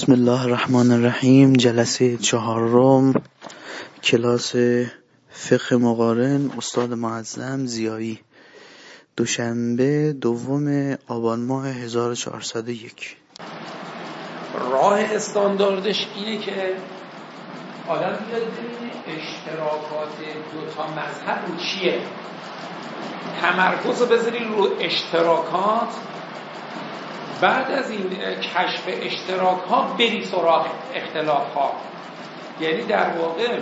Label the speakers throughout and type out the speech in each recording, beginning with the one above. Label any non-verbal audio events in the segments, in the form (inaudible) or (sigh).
Speaker 1: بسم الله الرحمن الرحیم جلسه چهارم کلاس فقه مقارن استاد معظم زیایی دوشنبه دوم آبان ماه 1401
Speaker 2: راه استانداردش اینه که آدم بیاد ببینه اشتراکات دو تا مذهب رو چیه تمرکز رو رو اشتراکات بعد از این کشف اشتراک ها بری سراغ اختلاف ها. یعنی در واقع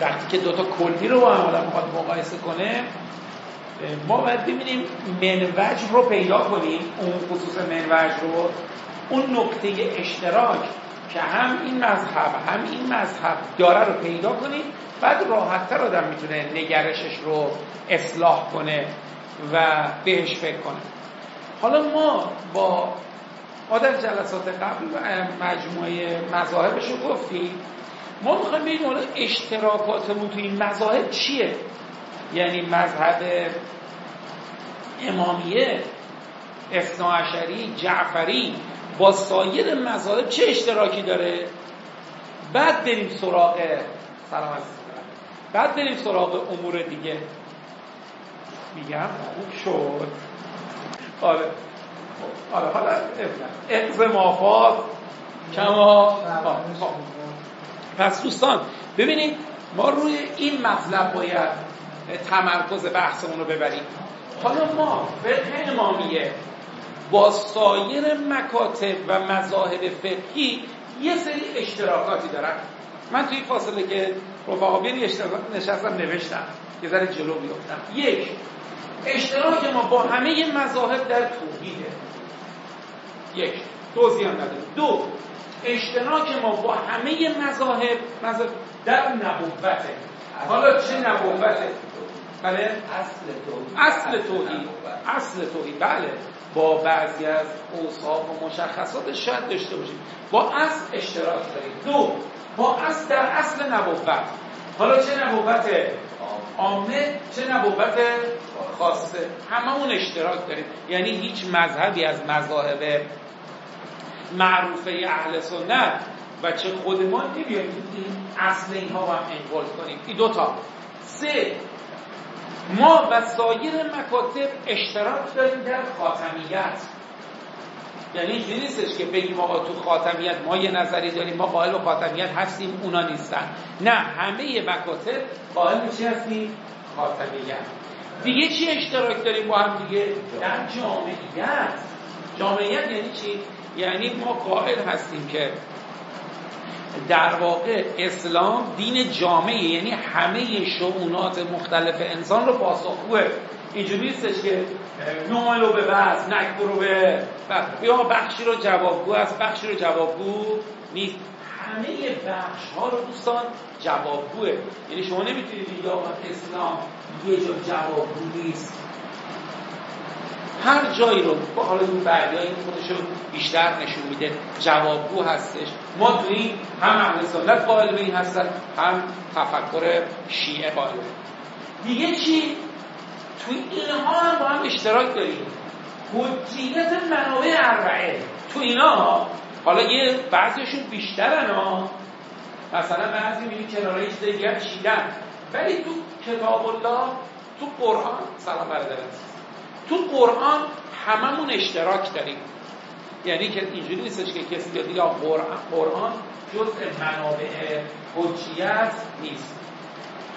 Speaker 2: وقتی که دوتا کلی رو با هم آدم می‌خواد مقایسه کنه ما باید ببینیم منوج رو پیدا کنیم اون خصوص منوج رو اون نقطه اشتراک که هم این مذهب هم این مذهب داره رو پیدا کنیم بعد راحتتر آدم می‌تونه نگرشش رو اصلاح کنه و بهش فکر کنه. حالا ما با در جلسات قبل مجموعه مذاهبش رو گفتیم ما می‌خوایم ببینیم حالا اشتراکاتمون تو این مذاهب چیه؟ یعنی مذهب امامیه اثناعشری جعفری با سایر مذاهب چه اشتراکی داره؟ بعد بریم سراغ سلام بعد بریم سراغ امور دیگه. میگم خوب شد. آره. آره حالا مافات کما پس دوستان ببینید ما روی این مطلب باید تمرکز بحثمون رو ببریم. حالا ما فقه امامیه با سایر مکاتب و مذاهب فقهی یه سری اشتراکاتی دارن. من توی فاصله که رفقا بیانی نشستم نوشتم. یه ذره جلو بیفتم. یک اشتراک ما با همه مذاهب در توحیده یک توضیح نداره دو اشتراک ما با همه مذاهب مذاهب در نبوته حالا چه نبوته بله؟
Speaker 3: اصل توحید.
Speaker 2: اصل توحید. اصل توحید. بله. با بعضی از اوصاف و مشخصات شاید داشته باشیم. با اصل اشتراک داریم. دو با اصل در اصل نبوت. حالا چه نبوت عامه چه نبوت خاصه هممون اشتراک داریم. یعنی هیچ مذهبی از مذاهب معروفه اهل سنت و چه خود ما نمیایم اصل اینها رو هم انقل کنیم. این دوتا. سه. ما و سایر مکاتب اشتراک داریم در خاتمیت. یعنی اینجوری نیستش که بگیم آقا تو خاتمیت ما یه نظری داریم ما قائل به خاتمیت هستیم اونا نیستن. نه همه مکاتب قائل به چی هستیم؟ خاتمیت. دیگه چی اشتراک داریم با هم دیگه؟ در جامعیت. جامعیت یعنی چی؟ یعنی ما قائل هستیم که در واقع اسلام دین جامعه یعنی همه شعونات مختلف انسان رو پاسخگوه. اینجوری نیستش که نوملو به بس نکبرو به یا بخشی رو جوابگو است بخشی رو جوابگو نیست. همه بخش ها رو دوستان جوابگوه. یعنی شما نمی‌تونید بگید اسلام یه جا جوابگو نیست. هر جایی رو با حالا این بعدی این خودشو بیشتر نشون میده. جوابگو هستش. ما تو هم اهل سنت قائل به این هستن هم تفکر شیعه قائل دیگه چی؟ تو اینها هم با هم اشتراک داریم. حجیت منابع اربعه. تو اینا حالا یه بعضیشون بیشترن ها. مثلا بعضی میگه کناره یه چیز دیگه چیدن. ولی تو کتاب الله تو قرآن سلام برادر تو قرآن هممون اشتراک داریم. یعنی که اینجوری نیستش که کسی بیاد یا قرآن, قرآن جزء منابع حجیت نیست.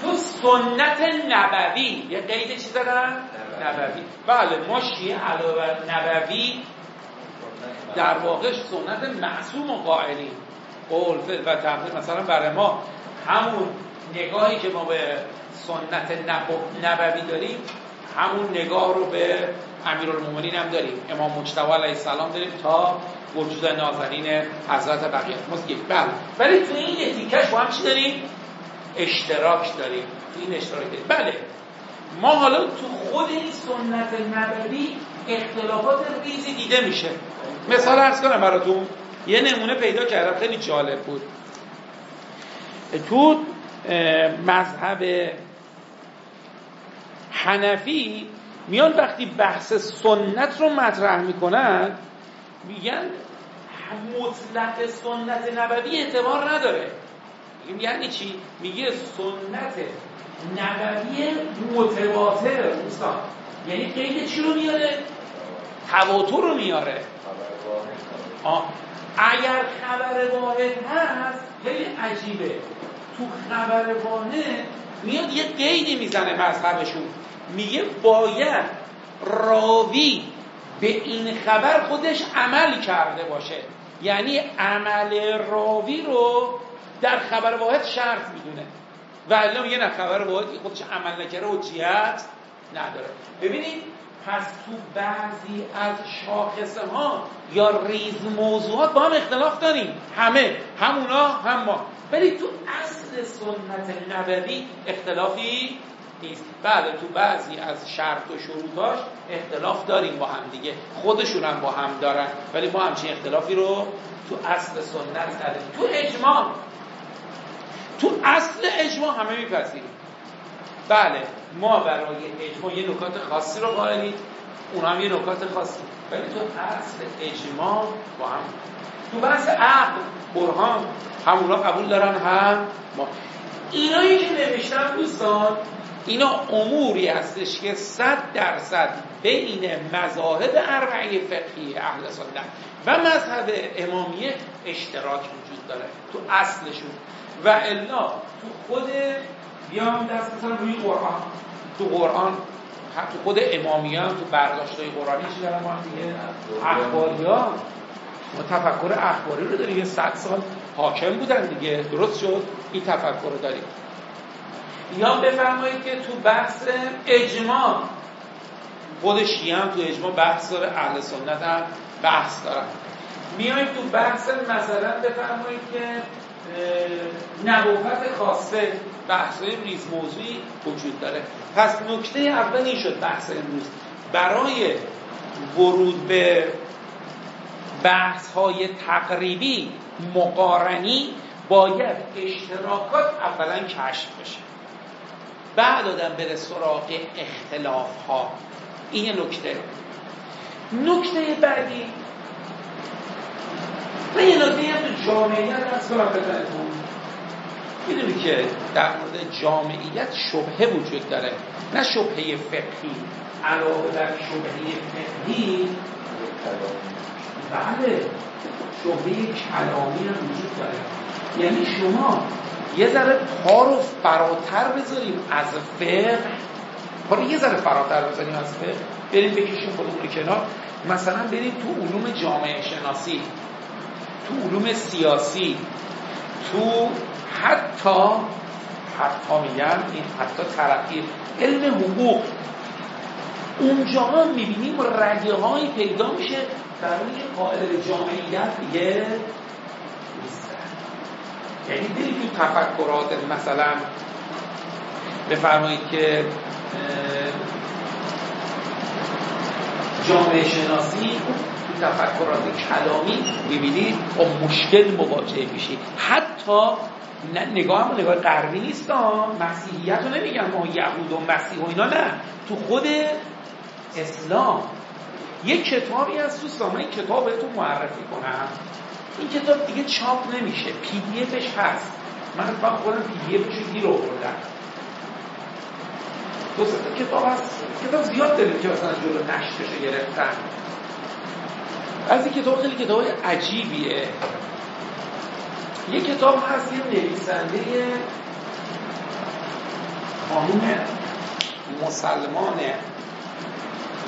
Speaker 2: تو سنت نبوی یه قید چی زدن؟ نبوی. بله ما شیعه علاوه نبوی در واقع سنت معصوم و قائلیم قول و تحقیق مثلا برای ما همون نگاهی که ما به سنت نبوی داریم همون نگاه رو به امیرالمومنین هم داریم. امام مجتبی علیه السلام داریم تا وجود نازنین حضرت بقیه. مسکیف بله. ولی تو این یتیکش با هم چی داریم؟ اشتراک داریم. تو این اشتراک داریم. بله. ما حالا تو خود این سنت نبوی اختلافات ریزی دیده میشه. مثال ارز کنم براتون یه نمونه پیدا کردم خیلی جالب بود تو مذهب حنفی میان وقتی بحث سنت رو مطرح می‌کنن میگن مطلق سنت نبوی اعتبار نداره یعنی چی؟ میگه سنت نبوی متواتر دوستان یعنی قید چی رو میاره؟ تواتر رو میاره. اگر خبر واحد هست خیلی عجیبه. تو خبر واحد میاد یه قیدی می‌زنه مذهبشون. میگه باید راوی به این خبر خودش عمل کرده باشه. یعنی عمل راوی رو در خبر واحد شرط می‌دونه. و الان یه نه خبر واحدی خودش عمل نکره و جیت نداره. ببینید پس تو بعضی از شاخصه ها یا ریز موضوعات با هم اختلاف داریم. همه همونا هم ما. ولی تو اصل سنت نبوی اختلافی نیست. بله تو بعضی از شرط و شروطاش اختلاف داریم با هم دیگه. خودشون هم با هم دارن. ولی ما همچین اختلافی رو تو اصل سنت نداریم. تو اجماع تو اصل اجماع همه میپذیریم. بله. ما برای اجماع یه نکات خاصی رو قائلیم اون هم یه نکات خاصی. ولی تو اصل اجماع با هم. تو بحث عقل برهان همونا قبول دارن هم ما. اینایی که نوشتم دوستان اینا اموری هستش که صد درصد بین مذاهب اربعه فقهی اهل سنت و مذهب امامیه اشتراک وجود داره. تو اصلشون. و الا تو خود بیام دست مثلا روی قرآن. تو قرآن تو خود امامیان تو برداشت های قرآنی چی دارن ما دیگه؟ اخباری ها ما تفکر اخباری رو داریم یه صد سال حاکم بودن دیگه. درست شد؟ این تفکر رو داریم. یا بفرمایید که تو بحث اجماع خود شیعه هم تو اجماع بحث داره اهل سنت هم بحث دارن. میایم تو بحث مثلا بفرمایید که نبوت خاصه. بحث ریز موضوعی وجود داره. پس نکته اول این شد بحث امروز. برای ورود به بحث های تقریبی مقارنی باید اشتراکات اولا کشف بشه. بعد آدم بره سراغ اختلاف ها این نکته. نکته بعدی. من یه نکته هم تو جامعیت از کنم بزنتون می‌دونی که در مورد جامعیت شبهه وجود داره نه شبهه فقهی. علاوه بر شبهه فقهی بله شبهه کلامی هم وجود داره. یعنی شما یه ذره پا رو فراتر بذاریم از فقه. پا یه ذره فراتر بذاریم از فقه. بریم بکشیم خودمون کنار. مثلا بریم تو علوم جامعه شناسی تو علوم سیاسی تو حتی حتی میگم این حتی ترقی علم حقوق. اونجا می‌بینیم رگه های پیدا میشه برای قائل جامعیت دیگه یعنی برید تو تفکرات مثلا بفرمایید که جامعه شناسی تو تفکرات کلامی می‌بینید با مشکل مواجه میشید حتی نگاه هم نگاه غربی نیست مسیحیت رو نمیگن ما یهود و مسیح و اینا نه. تو خود اسلام یک کتابی از تو این کتاب بهتون معرفی کنم. این کتاب دیگه چاپ نمیشه پی دی افش هست. من من خودم پی دی افش رو گیر آوردم. دو کتاب هست کتاب زیاد داریم که مثلا جلو نشرش گرفتن. از این کتاب خیلی کتاب عجیبیه. یه کتاب هست یه نویسنده خانوم مسلمان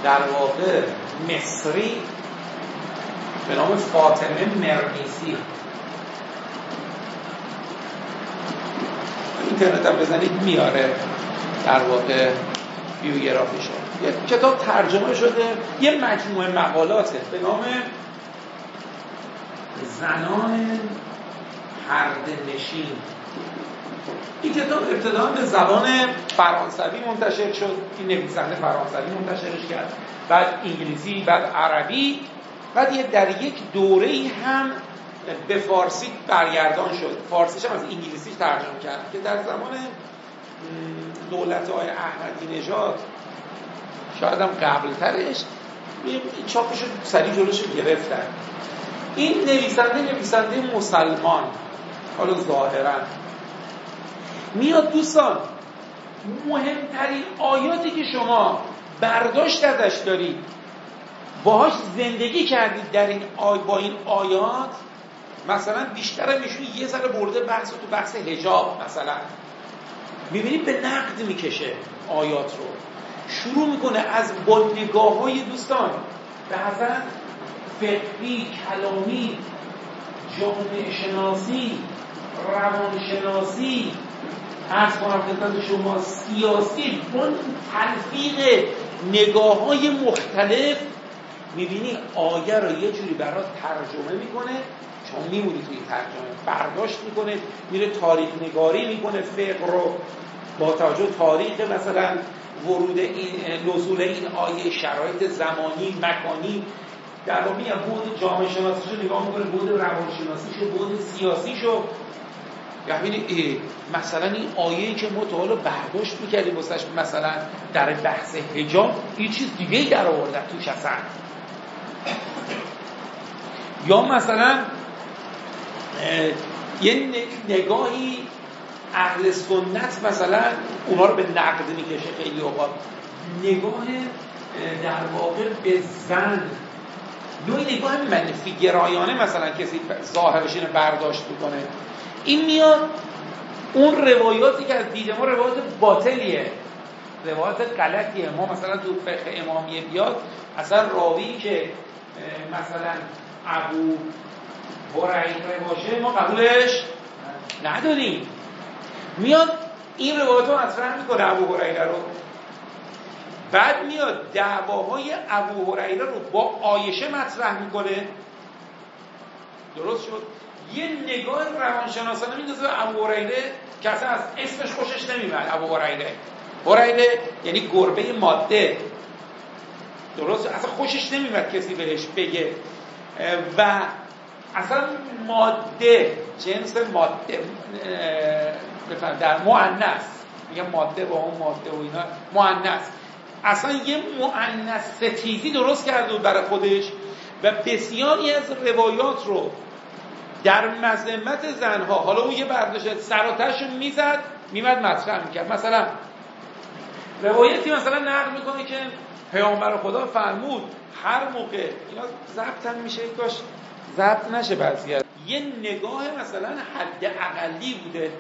Speaker 2: در واقع مصری به نام فاطمه مرقیسی اینترنت هم بزنید میاره در واقع بیوگرافی شد یه کتاب ترجمه شده یه مجموعه مقالاته به نام زنان پرده نشین. این کتاب ابتدا به زبان فرانسوی منتشر شد. این نویسنده فرانسوی منتشرش کرد. بعد انگلیسی بعد عربی. بعد یه در یک دوره هم به فارسی برگردان شد. فارسیش هم از انگلیسی ترجمه کرد که در زمان دولت های احمدی نژاد شاید هم قبل ترش چاپش سریع جلوش گرفتن. این نویسنده نویسنده مسلمان. حالا ظاهرا. میاد دوستان مهمترین آیاتی که شما برداشت ازش دارید باهاش زندگی کردید در این آی با این آیات مثلا بیشتر ایشون یه ذره برده بحث تو بحث حجاب مثلا. می‌بینید به نقد می‌کشه آیات رو. شروع می‌کنه از با نگاه های دوستان بعضا فقهی کلامی جامعه شناسی روانشناسی کنم خدمت شما سیاسی با تلفیق نگاه های مختلف می‌بینی آیه رو یه جوری برات ترجمه می‌کنه چون میمونی توی ترجمه برداشت می‌کنه میره تاریخ نگاری می‌کنه فقه رو با توجه تاریخ مثلا ورود این نزول این آیه شرایط زمانی مکانی در واقع بود جامعه شناسیشو نگاه می‌کنه بود روانشناسیشو بود سیاسیشو یعنی مثلا این آیه که ما تا حالا برداشت می‌کردیم مثلا در بحث حجاب این چیز دیگه در آوردن توش اصلا. یا مثلا یه نگاهی اهل سنت مثلا اونا رو به نقد می‌کشه خیلی اوقات. نگاه در واقع به زن. نوعی نگاه منفی گرایانه مثلا کسی ظاهرش اینو برداشت می‌کنه این میاد اون روایاتی که از دید ما روایات باطلیه. روایات غلطیه. ما مثلا تو فقه امامیه بیاد اصلا راوی که مثلا ابو هریره باشه ما قبولش نداریم. میاد این روایت رو مطرح می‌کنه ابو هریره رو. بعد میاد دعواهای ابو هریره رو با آیشه مطرح می‌کنه. درست شد؟ یه نگاه روانشناسانه میندازه به ابو هریره که اصلا از اسمش خوشش نمیاد ابو هریره. هریره یعنی گربه ماده. درست؟ اصلا خوشش نمیاد کسی بهش بگه. و اصلا ماده جنس ماده در مؤنث. میگم ماده با اون ماده و اینا. مؤنث. اصلا یه مؤنث ستیزی درست کرده بود برای خودش و بسیاری از روایات رو در مذمت زنها. حالا اون یه برداشت سراتش می‌زد میمد مطرح می‌کرد. مثلا روایتی مثلا نقل می‌کنه که پیامبر خدا فرمود هر موقع اینا ضبط هم میشه کاش ضبط نشه بعضی یه نگاه مثلا حد اقلی بوده.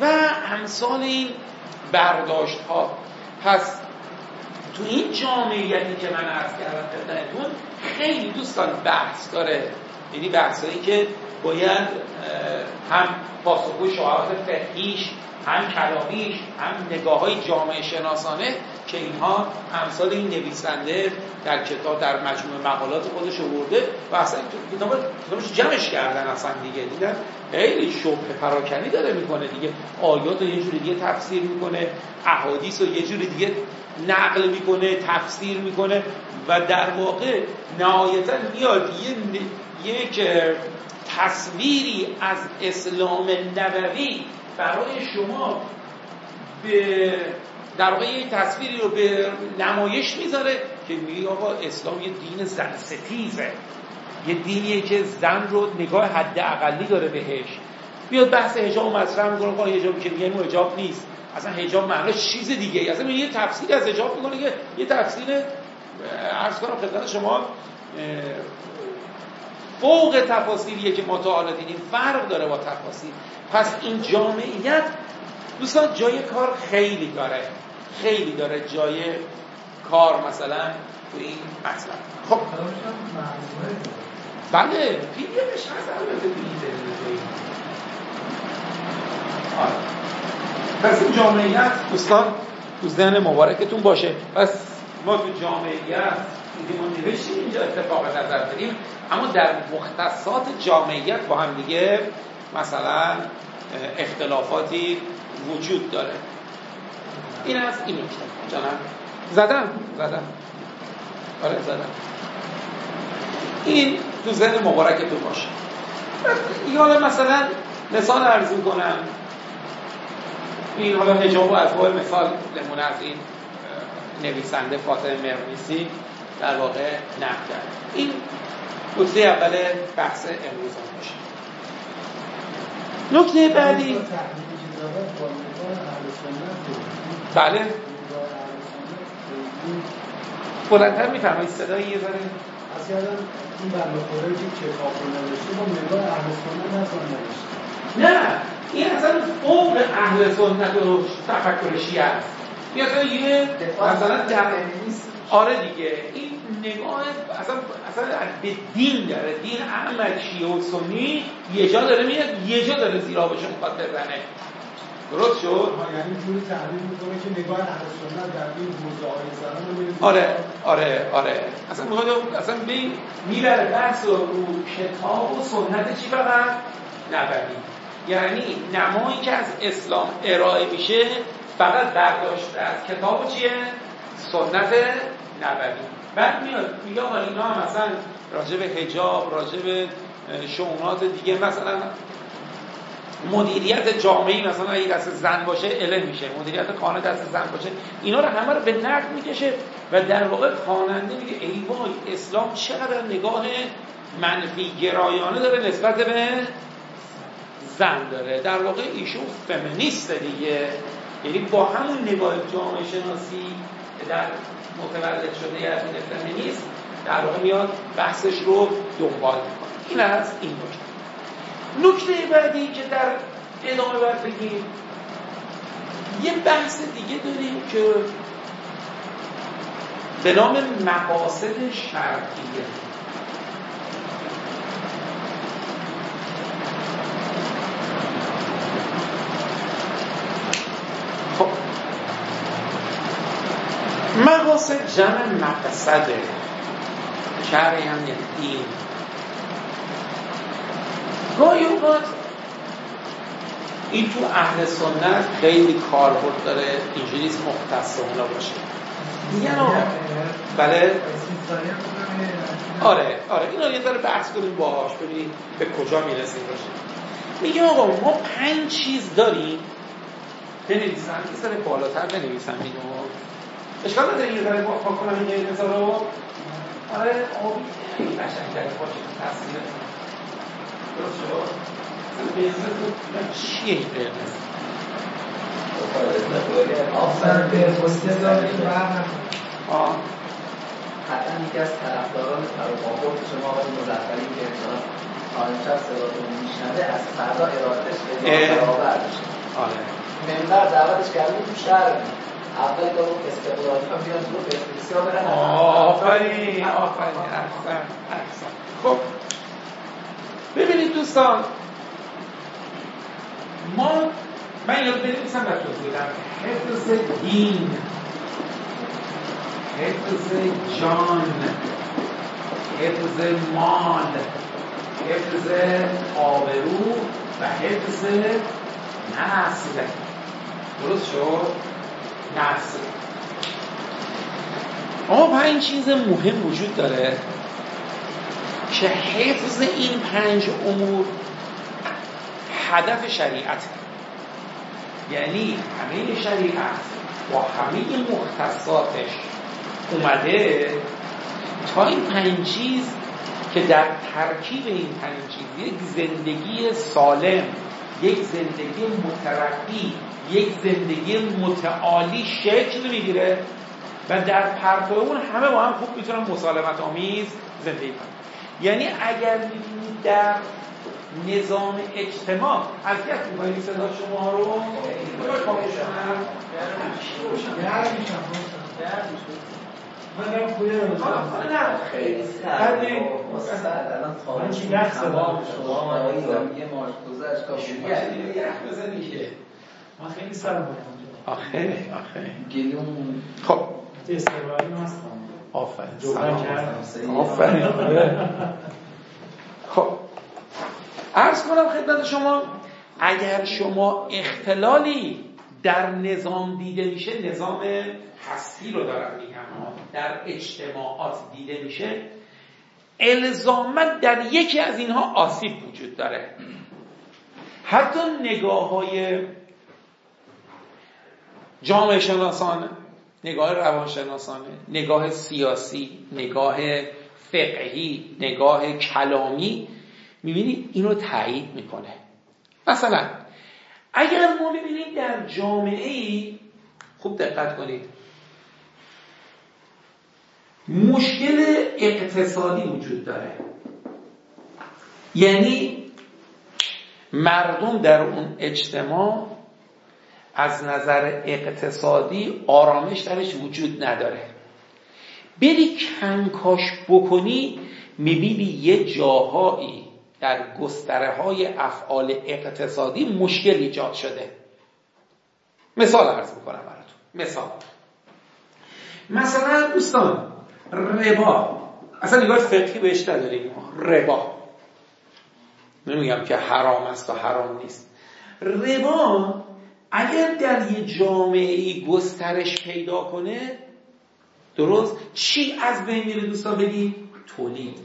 Speaker 2: و همسال این برداشت ها پس تو این جامعیتی که من عرض کردم خدمتتون خیلی دوستان بحث داره. یعنی بحثایی که باید هم پاسخگوی شعارات فقهیش هم کلامیش هم نگاه های جامعه شناسانه که اینها امثال این نویسنده در کتاب در مجموع مقالات خودش آورده و اصلا کتاب کتابش جمعش کردن اصلا دیگه. دیدن خیلی شبه پراکنی داره می‌کنه دیگه. آیات رو یه جوری دیگه تفسیر می‌کنه احادیث رو یه جوری دیگه نقل می‌کنه تفسیر می‌کنه و در واقع نهایتا میاد یه یک تصویری از اسلام نبوی برای شما به در واقع یک تصویری رو به نمایش می‌ذاره که میگه آقا اسلام یه دین زن ستیزه یه دینیه که زن رو نگاه حد اقلی داره بهش. بیاد بحث حجاب مطرح می‌کنه آقا حجابی که میگه حجاب نیست. اصلا حجاب معناش چیز دیگه ای. اصلا یه تفسیر از حجاب می‌کنه که یه تفسیر عرض کنم خدمت شما فوق تفاسیریه که ما تا حالا دیدیم. فرق داره با تفاسیر پس این جامعیت دوستان جای کار خیلی داره. خیلی داره جای کار مثلا تو این مطلب. خب. بله پی آره. پس این جامعیت دوستان تو ذهن مبارکتون باشه. پس ما تو جامعیت ما نوشتیم اینجا اتفاق نظر داریم. اما در مختصات جامعیت با هم دیگه مثلا اختلافاتی وجود داره. این از این نکته. جانم زدم زدم. آره زدم. این تو ذهن مبارکتون باشه. حالا مثلا مثال عرض کنم این حالا هجاب و از مثال نمونه از این نویسنده فاطمه مرنیسی در واقع نقل کرد. این نکته اول بحث امروز باشه نکته بعدی. بله. بلندتر میفرمایید. صدایی یه ذره.
Speaker 3: از این بلاخوره که کتاب رو نوشته با نگاه اهل سنت
Speaker 2: نتوان نه. این اصلا فوق اهل سنت و تفکر شیعه است. این اصلا یه مثلا در آره دیگه. این نگاه اصلا اصلا به دین داره. دین احمد شیعه و سنی یه جا داره میاد یه جا داره زیرا بشه می‌خواد بزنه. درست شد؟
Speaker 3: یعنی جوری تعبیر می‌کنه که نگاه اهل سنت در این حوزه
Speaker 2: آره آره آره. اصلا می‌خواد اصلا ببین می‌بره بحث رو رو کتاب و سنت چی فقط؟ نبری یعنی نمایی که از اسلام ارائه میشه فقط برداشته از کتاب چیه؟ سنت نبوی بعد میاد میگه آقا اینا مثلا راجع به حجاب راجع به دیگه مثلا مدیریت جامعی مثلا اگه دست زن باشه علم میشه مدیریت خانه دست زن باشه اینا رو همه رو به نقد می‌کشه و در واقع خواننده میگه ای وای اسلام چقدر نگاه منفی گرایانه داره نسبت به زن داره. در واقع ایشون فمینیست دیگه. یعنی با همون نگاه جامعه شناسی در متولد شده از این فمینیست در واقع میاد بحثش رو دنبال می‌کنه. این از این نکته. نکته بعدی که در ادامه باید بگیم یه بحث دیگه داریم که به نام مقاصد شرطیه مقاصد جمع مقصده شهر هم یه دین گاهی اوقات این تو اهل سنت خیلی کاربرد داره اینجوری اونا باشه. میگن آقا بله؟ آره آره. اینا یه ذره بحث کنیم باهاش ببینیم به کجا می‌رسیم باشه. میگه آقا ما پنج چیز داریم. بنویسم یه ذره بالاتر بنویسم اینو. اشکال نداره یه ذره با کنم این یه رو آره آبی خیلی قشنگ داره باشه تصویر درست شد؟ چیه این قرمز
Speaker 4: آفر به حسن داریم
Speaker 2: آه.
Speaker 4: حتما یکی از طرفداران تراپاپورت شما آقای مزفری که انشاءالله خانم شب صداتون میشنوه از فردا ارادتش به برابر میشه
Speaker 2: آره.
Speaker 4: منبر دعوتش کردیم تو شهر اول که اون برن.
Speaker 2: آفرین آفرین خب ببینید دوستان ما من یاد بنویسم و توضیح حفظ دین حفظ جان حفظ مال حفظ آبرو و حفظ نسل درست شد؟ نسل اما پنج چیز مهم وجود داره که حفظ این پنج امور هدف شریعت. یعنی همه شریعت با همه مختصاتش اومده تا این پنج چیز که در ترکیب این پنج چیز یک زندگی سالم یک زندگی مترقی یک زندگی متعالی شکل می‌گیره و در پرتو اون همه با هم خوب می‌تونن مسالمت آمیز زندگی کنن. یعنی اگر می‌بینید در نظام اجتماع اذیت می‌کنید صدا شما رو
Speaker 4: خیلی
Speaker 3: من خیلی بود
Speaker 2: آخه آخه.
Speaker 4: گلوم.
Speaker 2: خب.
Speaker 3: هستم.
Speaker 2: آفرین. آفرین. آره. خب. عرض کنم خدمت شما اگر شما اختلالی در نظام دیده میشه نظام هستی رو دارم میگم ها. در اجتماعات دیده میشه الزاما در یکی از اینها آسیب وجود داره. حتی نگاه های جامعه شناسانه نگاه روانشناسانه نگاه سیاسی نگاه فقهی نگاه کلامی می‌بینید اینو تایید می‌کنه. مثلا اگر ما ببینیم در جامعه ای خوب دقت کنید. مشکل اقتصادی وجود داره. یعنی مردم در اون اجتماع از نظر اقتصادی آرامش درش وجود نداره. بری کنکاش بکنی می‌بینی یه جاهایی در گستره های افعال اقتصادی مشکل ایجاد شده. مثال عرض می‌کنم براتون. مثال. مثلا دوستان ربا. اصلا نگاه فقهی بهش نداریم ربا. نمیگم که حرام است و حرام نیست. ربا اگر در یه جامعه گسترش پیدا کنه درست؟ چی از بین میره دوستان بگی تولید.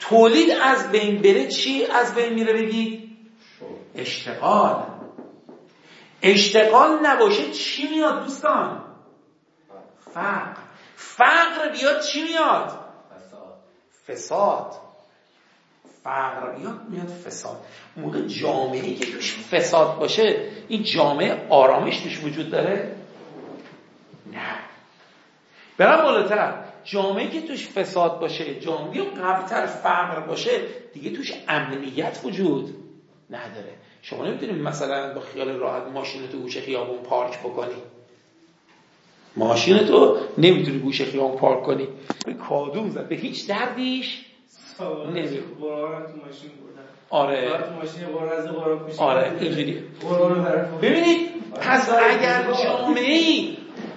Speaker 2: تولید از بین بره چی از بین میره بگی اشتغال. اشتغال نباشه چی میاد دوستان؟ فقر. فقر بیاد چی میاد؟ فساد. فقر بیاد میاد فساد. موقع جامعه که توش فساد باشه این جامعه آرامش توش وجود داره؟ نه. برم بالاتر. جامعه که توش فساد باشه جامعه قبلتر فقر باشه دیگه توش امنیت وجود نداره. شما نمی‌تونید مثلا با خیال راحت ماشین تو گوشه خیابون پارک بکنی. ماشین تو نمی‌تونی گوشه خیابون پارک کنی. کادوم زد به هیچ دردیش
Speaker 3: نمی‌خوره
Speaker 2: آره. آره اینجوری ببینید پس اگر جامعه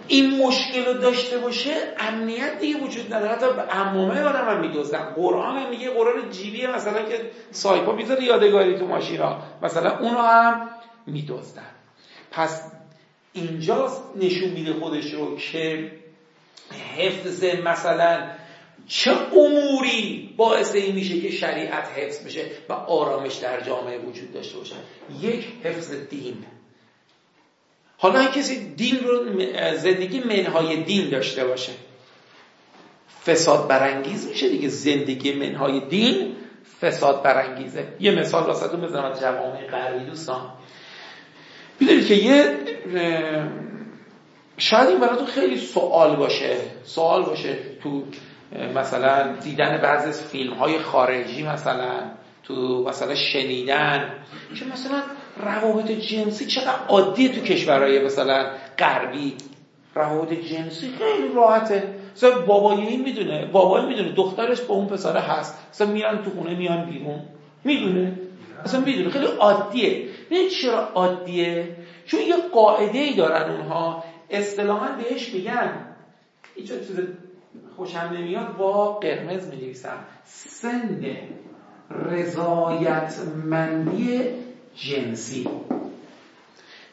Speaker 2: این مشکل رو داشته باشه امنیت دیگه وجود نداره. حتی امامه آدم هم میدوزن قرآن هم میگه قرآن جیبیه مثلا که سایپا می‌ذاره یادگاری تو ماشین ها مثلا اونو هم میدوزن پس اینجا نشون میده خودش رو که حفظ مثلا چه اموری باعث این میشه که شریعت حفظ بشه و آرامش در جامعه وجود داشته باشه؟ یک حفظ دین. حالا کسی دین رو زندگی منهای دین داشته باشه فساد برانگیز میشه دیگه. زندگی منهای دین فساد برانگیزه. یه مثال واسهتون بزنم از جوامع غربی دوستان. می‌دونید که یه شاید این براتون خیلی سوال باشه سوال باشه تو مثلا دیدن بعضی از فیلم های خارجی مثلا تو مثلا شنیدن. که مثلا روابط جنسی چقدر عادیه تو کشورهای مثلا غربی. روابط جنسی خیلی راحته. مثلا بابایی این می‌دونه بابایی می‌دونه دخترش با اون پسره هست. مثلا میرن تو خونه میان بیرون. می‌دونه؟ مثلا می‌دونه. خیلی عادیه. نه چرا عادیه؟ چون یه قاعده ای دارن اونها. اصطلاحا بهش میگن. این چیز خوشم نمیاد با قرمز می نویسم سن رضایتمندی جنسی.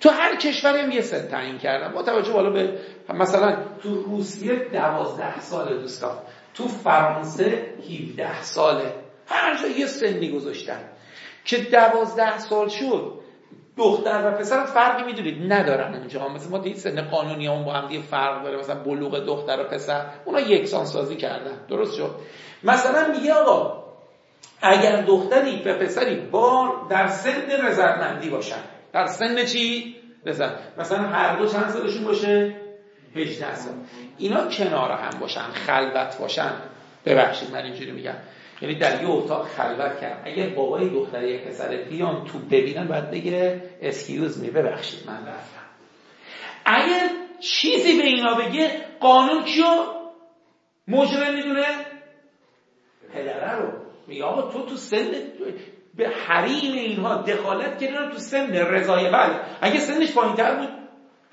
Speaker 2: تو هر کشوری هم یه سن تعیین کردم. با توجه بالا به مثلا تو روسیه دوازده ساله دوستان. تو فرانسه 17 ساله. هر جا یه سنی گذاشتن. که دوازده سال شد دختر و پسر فرقی می‌دونید. ندارن اونجا مثلا ما دید سن قانونی هم با هم دیگه فرق داره. مثلا بلوغ دختر و پسر. اونا یکسان سازی کردن. درست شد. مثلا میگه آقا اگر دختری و پسری با در سن رضایتمندی باشن. در سن چی؟ رضایت مثلا هر دو چند سالشون باشه؟ 18 سال. اینا کنار هم باشن. خلوت باشن. ببخشید من اینجوری میگم. یعنی در یه اتاق خلوت کرد اگر بابای دختر یک پسر بیان تو ببینن باید بگه excuse me ببخشید من رفتم. اگر چیزی به اینا بگه قانون کیو؟ مجرم می‌دونه؟ پدره رو. میگه آقا تو تو سن به حریم اینها دخالت کردن تو سن رضای بله اگه سنش پایینتر بود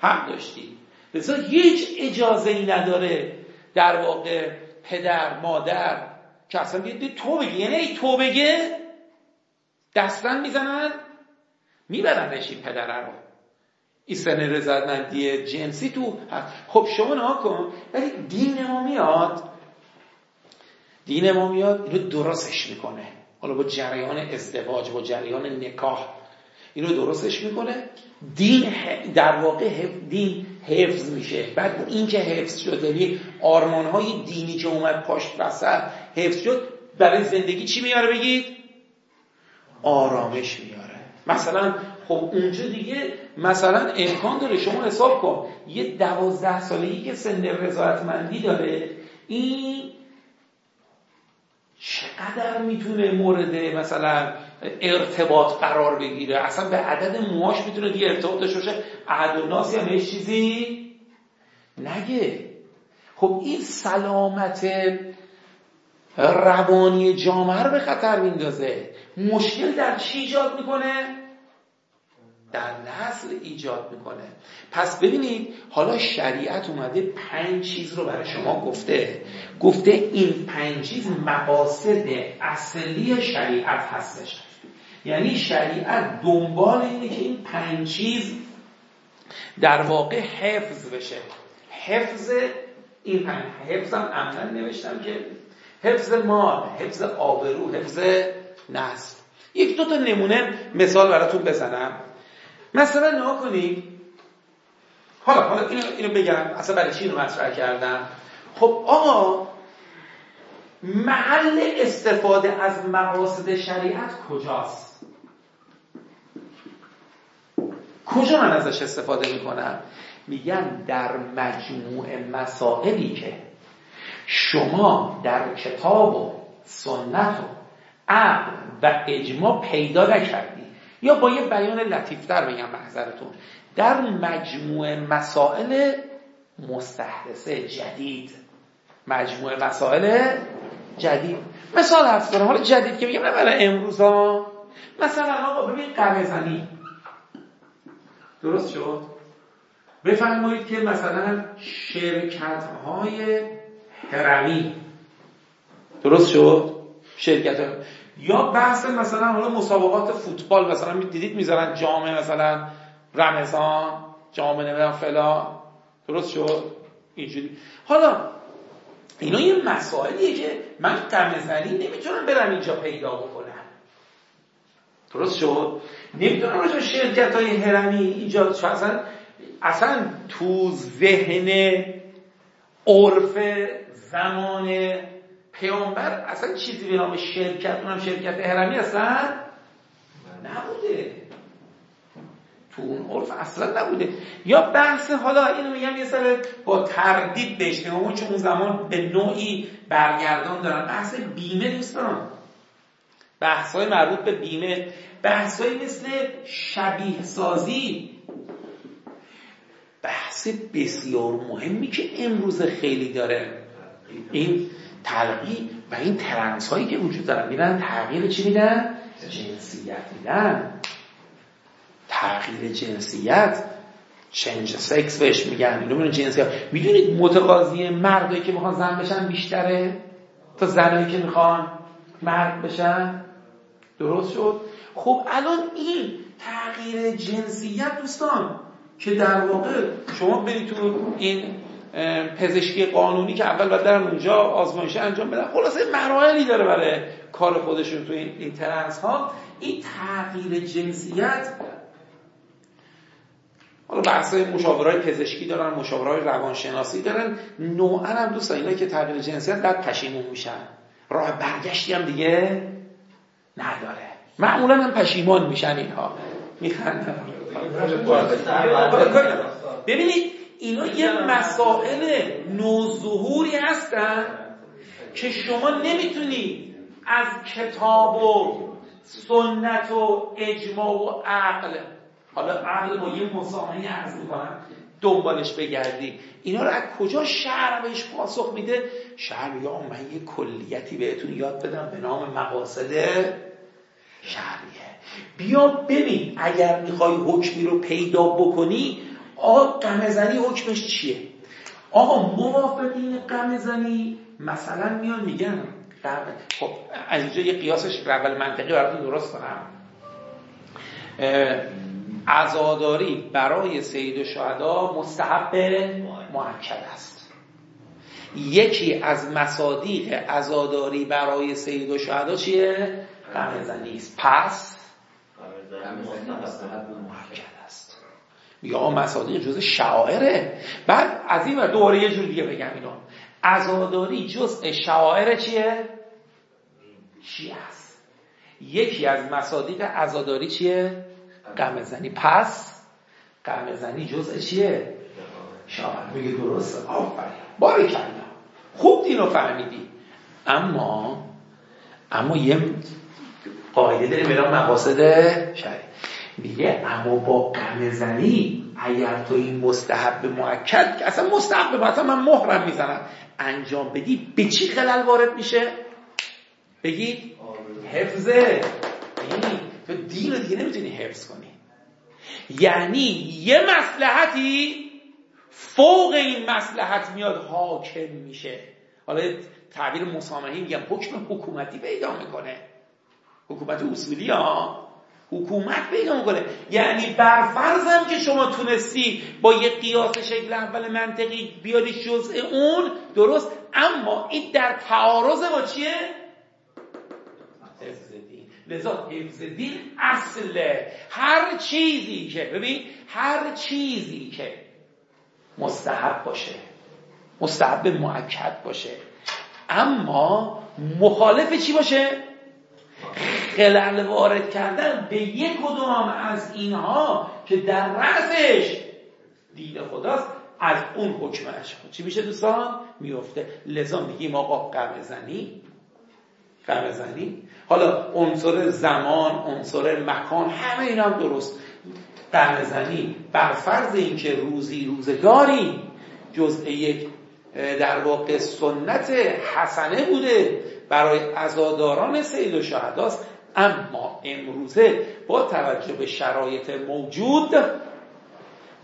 Speaker 2: هم داشتی. لذا هیچ اجازه ای نداره در واقع پدر مادر که اصلا بیاد تو بگی یعنی ای تو بگه دستن می‌زنن میبرنش این پدره رو. این سن رضایتمندی جنسی تو هست. خب شما نها کن ولی دین ما میاد. دین ما میاد اینو درستش می‌کنه. حالا با جریان ازدواج با جریان نکاح اینو درستش می‌کنه. دین در واقع دین حفظ میشه. بعد این که حفظ شد یعنی آرمان های دینی که اومد پاشت وسط حفظ شد برای زندگی چی میاره بگید؟ آرامش میاره. مثلا خب اونجا دیگه مثلا امکان داره شما حساب کن. یه دوازده سالگی که سن رضایتمندی داره این چقدر می‌تونه مورد مثلا ارتباط قرار بگیره؟ اصلا به عدد موهاش می‌تونه دیگه ارتباط داشته باشه؟ عهد و ناس یا چیزی نگه. خب این سلامت روانی جامعه رو به خطر میندازه. مشکل در چی ایجاد می‌کنه؟ در نسل ایجاد می‌کنه. پس ببینید حالا شریعت اومده پنج چیز رو برای شما گفته. گفته این پنج چیز مقاصد اصلی شریعت هستش. یعنی شریعت دنبال اینه که این پنج چیز در واقع حفظ بشه. حفظ این پنج حفظ هم عملا نوشتم که حفظ مال حفظ آبرو حفظ نسل. یک دو تا نمونه مثال براتون بزنم. مثلا نها کنید. حالا حالا اینو, اینو بگم. اصلا برای چی اینو مطرح کردم؟ خب آقا محل استفاده از مقاصد شریعت کجاست؟ کجا من ازش استفاده می‌کنم؟ میگم در مجموع مسائلی که شما در کتاب و سنت و عقل و اجماع پیدا نکردی. یا با یه بیان لطیفتر بگم محضرتون. در مجموع مسائل مستحدثه جدید. مجموع مسائل جدید. مثال هست دارم حالا جدید که میگم نه امروز ها مثلا آقا ببین قمه درست شد؟ بفرمایید که مثلا شرکت های هرمی درست شد؟ شرکت یا بحث مثلا حالا مسابقات فوتبال مثلا دیدید می‌ذارن جامعه مثلا رمضان جامعه نمی‌دونم فلان. درست شد؟ اینجوری. حالا اینا یه مسائلیه که من قمزنی نمی‌تونم برم اینجا پیدا بکنم. درست شد؟ نمی‌تونم راجع شرکت های هرمی شد اصلا, اصلا تو ذهن عرف زمان پیامبر اصلا چیزی به نام شرکت اونم شرکت هرمی اصلا نبوده. تو اون عرف اصلا نبوده. یا بحث حالا اینو میگم یه سر با تردید بهش اون چون اون زمان به نوعی برگردان دارن. بحث بیمه دوستان بحث های مربوط به بیمه. بحث های مثل شبیه سازی بحث بسیار مهمی که امروز خیلی داره. این تلقی و این ترنس هایی که وجود دارن میرن تغییر چی میدن؟ جنسیت میدن. تغییر جنسیت. چنج سکس بهش میگن. اینو می‌دونی جنسیت. می‌دونید متقاضی مردایی که می‌خوان زن بشن بیشتره؟ تا زنایی که می‌خوان مرد بشن؟ درست شد؟ خب الان این تغییر جنسیت دوستان که در واقع شما برید تو این پزشکی قانونی که اول باید در اونجا آزمایش انجام بدن. خلاصه مراحلی داره برای کار خودشون تو این, ترنس ها این تغییر جنسیت حالا بحث مشاورای پزشکی دارن مشاورای روانشناسی دارن. نوعا هم دوستان اینا که تغییر جنسیت بعد پشیمون میشن. راه برگشتی هم دیگه نداره. معمولا هم پشیمان میشن اینها. میخندن ببینید اینا یه مسائل نوظهوری هستن که شما نمی‌تونی از کتاب و سنت و اجماع و عقل حالا عقل با یه مسامحه عرض می‌کنم دنبالش بگردی. اینا رو از کجا شهر بهش پاسخ میده؟ شهر یا من یه کلیتی بهتون یاد بدم به نام مقاصد شهریه. بیا ببین اگر می‌خوای حکمی رو پیدا بکنی آقا قمزنی حکمش چیه؟ آقا موافقین قمزنی مثلا میان میگن خب از اینجا یه قیاسش اول منطقی براتون درست کنم. عزاداری برای سید و شهدا مستحب معکد است. یکی از مصادیق عزاداری برای سید و شهدا چیه؟ قمزنی است. پس؟ یا مصادیق جز شعائره. بعد از این دوره یه جور دیگه بگم اینو. عزاداری جز شعائر چیه؟ چی است یکی از مصادیق عزاداری چیه؟ قمزنی پس قمزنی جز چیه؟ شعائر. بگه درست آفرین. باری خوب دینو فهمیدی. اما اما یه قاعده داریم به مقاصد شرعی میگه اما با قمه زنی اگر تو این مستحب معکد که اصلا مستحب مثلا من مهرم می‌زنم انجام بدی به چی خلل وارد میشه؟ بگید حفظه. یعنی تو دین دیگه نمی‌تونی حفظ کنی. یعنی یه مسلحتی فوق این مسلحت میاد حاکم میشه. حالا تعبیر مسامحی میگم حکم حکومتی پیدا می‌کنه. حکومت اصولی ها حکومت پیدا می‌کنه. یعنی برفرضم که شما تونستی با یه قیاس شکل اول منطقی بیاری جزء اون درست. اما این در تعارض با چیه؟ حفظ دین. لذا حفظ دین اصله. هر چیزی که ببین هر چیزی که مستحب باشه مستحب معکد باشه اما مخالف چی باشه؟ خلل وارد کردن به یک کدام از اینها که در رأسش دین خداست از اون حکمش چی میشه دوستان؟ میفته. لذا میگیم آقا قمه زنی قمه زنی. حالا عنصر زمان عنصر مکان همه اینا هم درست. قمه زنی. بر فرض اینکه روزی روزگاری جزء یک در واقع سنت حسنه بوده برای عزاداران سید و شهداست. اما امروزه با توجه به شرایط موجود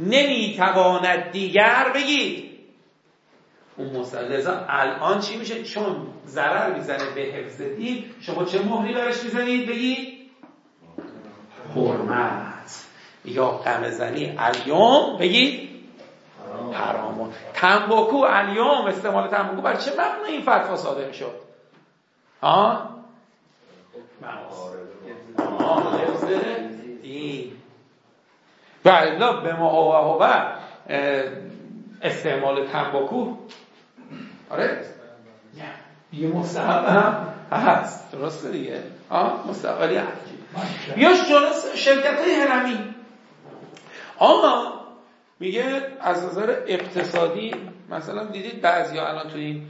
Speaker 2: نمی‌تواند دیگر بگید. اون مستلزا الان چی میشه؟ چون ضرر می‌زنه به حفظ دین شما چه مهری برش می‌زنید؟ بگید حرمت. یا قمه زنی الیوم؟ بگید حرام. تنباکو الیوم استعمال تنباکو. بر چه مبنی این فتوا صادر شد ها؟ و الا به ما و استعمال تنباکو. آره؟ یه مستحب هم هست. درسته دیگه. آه مستقبلی یا شرکت های هرمی. آما میگه از نظر اقتصادی مثلا دیدید بعضی ها الان تو این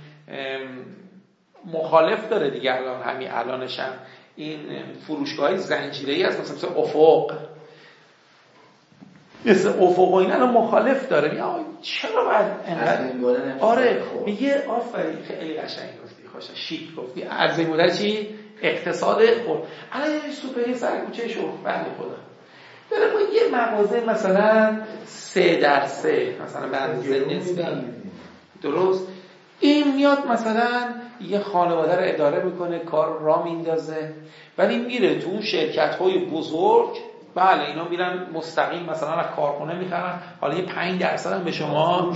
Speaker 2: مخالف داره دیگه الان همین الانش هم این فروشگاه زنجیره ای هست مثلا مثل افق. مثل افق و این الان مخالف داره. میگه چرا باید انقدر آره میگه آفرین خیلی قشنگ گفتی خوشا شیک گفتی. عرضه مدر چی؟ اقتصاد خود الان یه سوپری سر کوچه شو بنده خدا. داره با یه مغازه مثلا سه در سه مثلا به نسبی درست. این میاد مثلا یه خانواده رو اداره می‌کنه کار را میندازه. ولی میره تو اون شرکت های بزرگ بله اینا میرن مستقیم مثلا از کارخونه می‌خرن. حالا یه پنج درصد هم به شما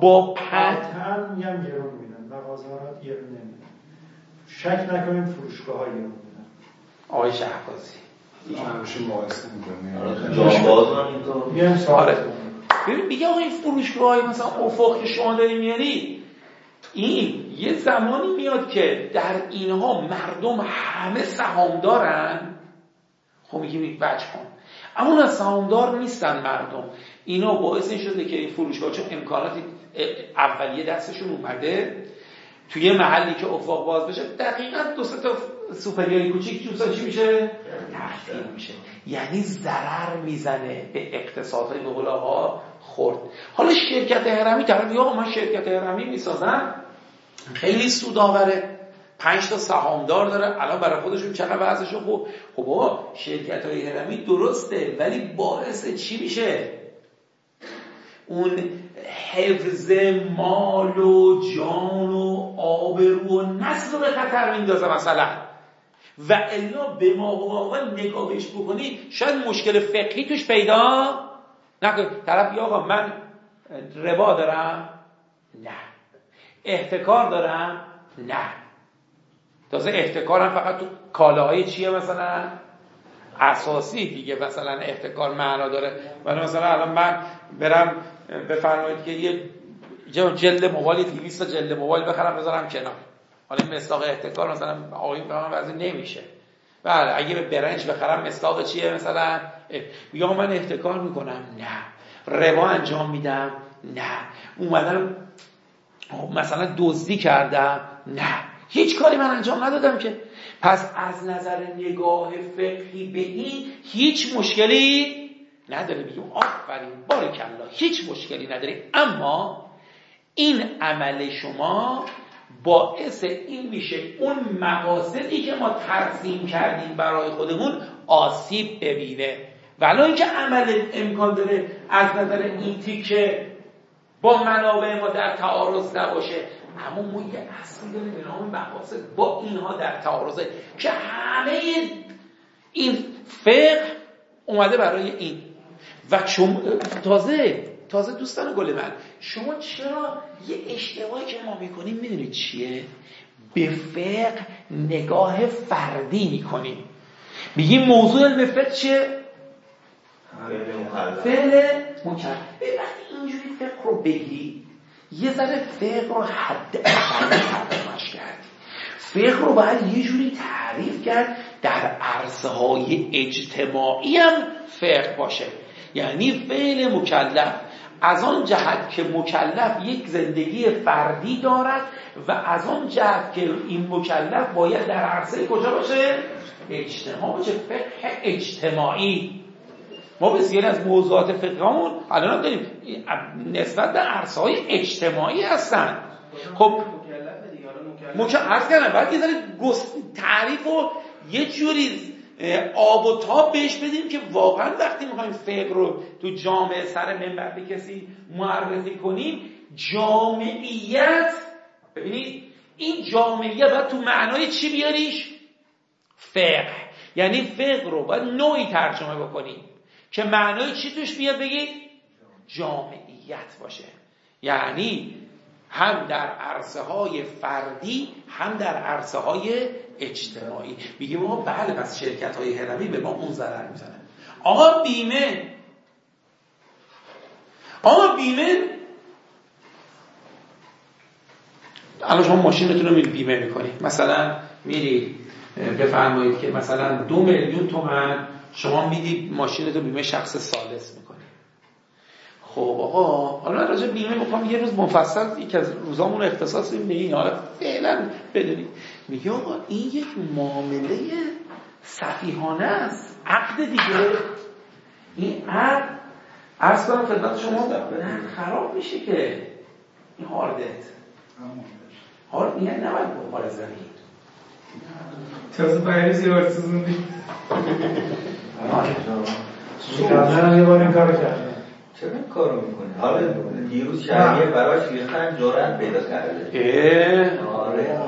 Speaker 2: با پنج
Speaker 3: هم میگم گرون میدن مغازه‌ها گرون نمیدن شک نکنیم فروشگاه ها گرون میدن
Speaker 2: آقای شهبازی.
Speaker 5: همیشه مقایسه
Speaker 2: می‌کنیم آره ببین میگه آقا این فروشگاه های مثلا افق که شما داری میاری این یه زمانی میاد که در اینها مردم همه سهامدارن. خب میگیم وجه کن. اما اون سهامدار نیستن مردم. اینا باعث شده که این فروشگاه چون امکانات اولیه دستشون اومده توی محلی که افاق باز بشه دقیقا دو سه تا سوپریای کوچیک جوسا چی میشه؟ تخفیف میشه. یعنی ضرر می‌زنه به اقتصادهای به خورد. حالا شرکت هرمی طرف یا من شرکت هرمی می‌سازم. خیلی سودآوره پنج تا سهامدار داره. الان برای خودشون چقدر وضعشون خوب. خب بابا شرکت های هرمی درسته ولی باعث چی میشه؟ اون حفظ مال و جان و آبرو و نسل رو به خطر میندازه مثلا. و الا به ما و نگاهش بکنی شاید مشکل فقهی توش پیدا نکنید طرف یا آقا من ربا دارم. نه. احتکار دارم نه. تازه احتکارم فقط تو کالاهای چیه مثلا؟ اساسی دیگه مثلا احتکار معنا داره. ولی مثلا الان من برم بفرمایید که یه جلد موبایل 200 تا جلد موبایل بخرم بذارم کنار. حالا این مصداق احتکار مثلا آقای به من نمیشه. بله اگه به برنج بخرم مصداق چیه مثلا؟ یا من احتکار می‌کنم. نه. ربا انجام میدم. نه. اومدم مثلا دزدی کردم؟ نه. هیچ کاری من انجام ندادم که. پس از نظر نگاه فقهی به این هیچ مشکلی نداره بگیم آفرین بارکلا هیچ مشکلی نداره اما این عمل شما باعث این میشه اون مقاصدی که ما ترسیم کردیم برای خودمون آسیب ببینه. ولی اینکه عمل امکان داره از نظر این تیکه با منابع ما در تعارض نباشه. اما ما یه اصلی داریم به نام مقاصد. با اینها در تعارضه که همه این فقه اومده برای این. و تازه تازه دوستان گل من شما چرا یه اشتباهی که ما می‌کنیم می‌دونید چیه؟ به فقه نگاه فردی می‌کنیم. بگیم موضوع علم فقه چیه؟ فعل مکلف وقتی فقه رو بگی یه ذره فقه رو حد ترجمهش کردی. فقه رو باید یه جوری تعریف کرد در عرصه های اجتماعی هم فقه باشه. یعنی فعل مکلف. از آن جهت که مکلف یک زندگی فردی دارد و از آن جهت که این مکلف باید در عرصه کجا باشه؟ اجتماع باشه. فقه اجتماعی. ما بسیاری از موضوعات فقهمون الان داریم. نسبت به عرصه های اجتماعی هستن. خب مکلف کردن باید یه ذره تعریف و یه جوری آب و تاب بهش بدیم که واقعا وقتی می‌خوایم فقه رو تو جامعه سر منبر به کسی معرفی کنیم جامعیت ببینید این جامعیت باید تو معنای چی بیاریش؟ فقه. یعنی فقه رو باید نوعی ترجمه بکنیم. که معنای چی توش بیاد بگید جامعیت باشه. یعنی هم در عرصه های فردی هم در عرصه های اجتماعی. میگیم ما بله پس شرکت های هرمی به ما اون ضرر می‌زنه آقا بیمه. آقا بیمه. الان شما ماشینتون رو بیمه می‌کنید مثلا میری بفرمایید که مثلا دو میلیون تومن شما می‌دید ماشینتو بیمه شخص سالس می‌کنی. خب آقا حالا راجع بیمه می‌خوام یه روز مفصل یک از روزامون اختصاص این به این حالا فعلا بدونید میگه آقا این یک معامله صفیحانه است. عقد دیگه. این عقد عرض کنم خدمت شما خراب میشه که این هاردت هارد میگن نباید بخوره زنی
Speaker 6: تازه باید زیاد
Speaker 3: قبلا یه بار کردم
Speaker 7: چرا این کارو می‌کنه حالا دیروز شهریه براش ریختن جرأت پیدا کرده
Speaker 2: اه
Speaker 7: آره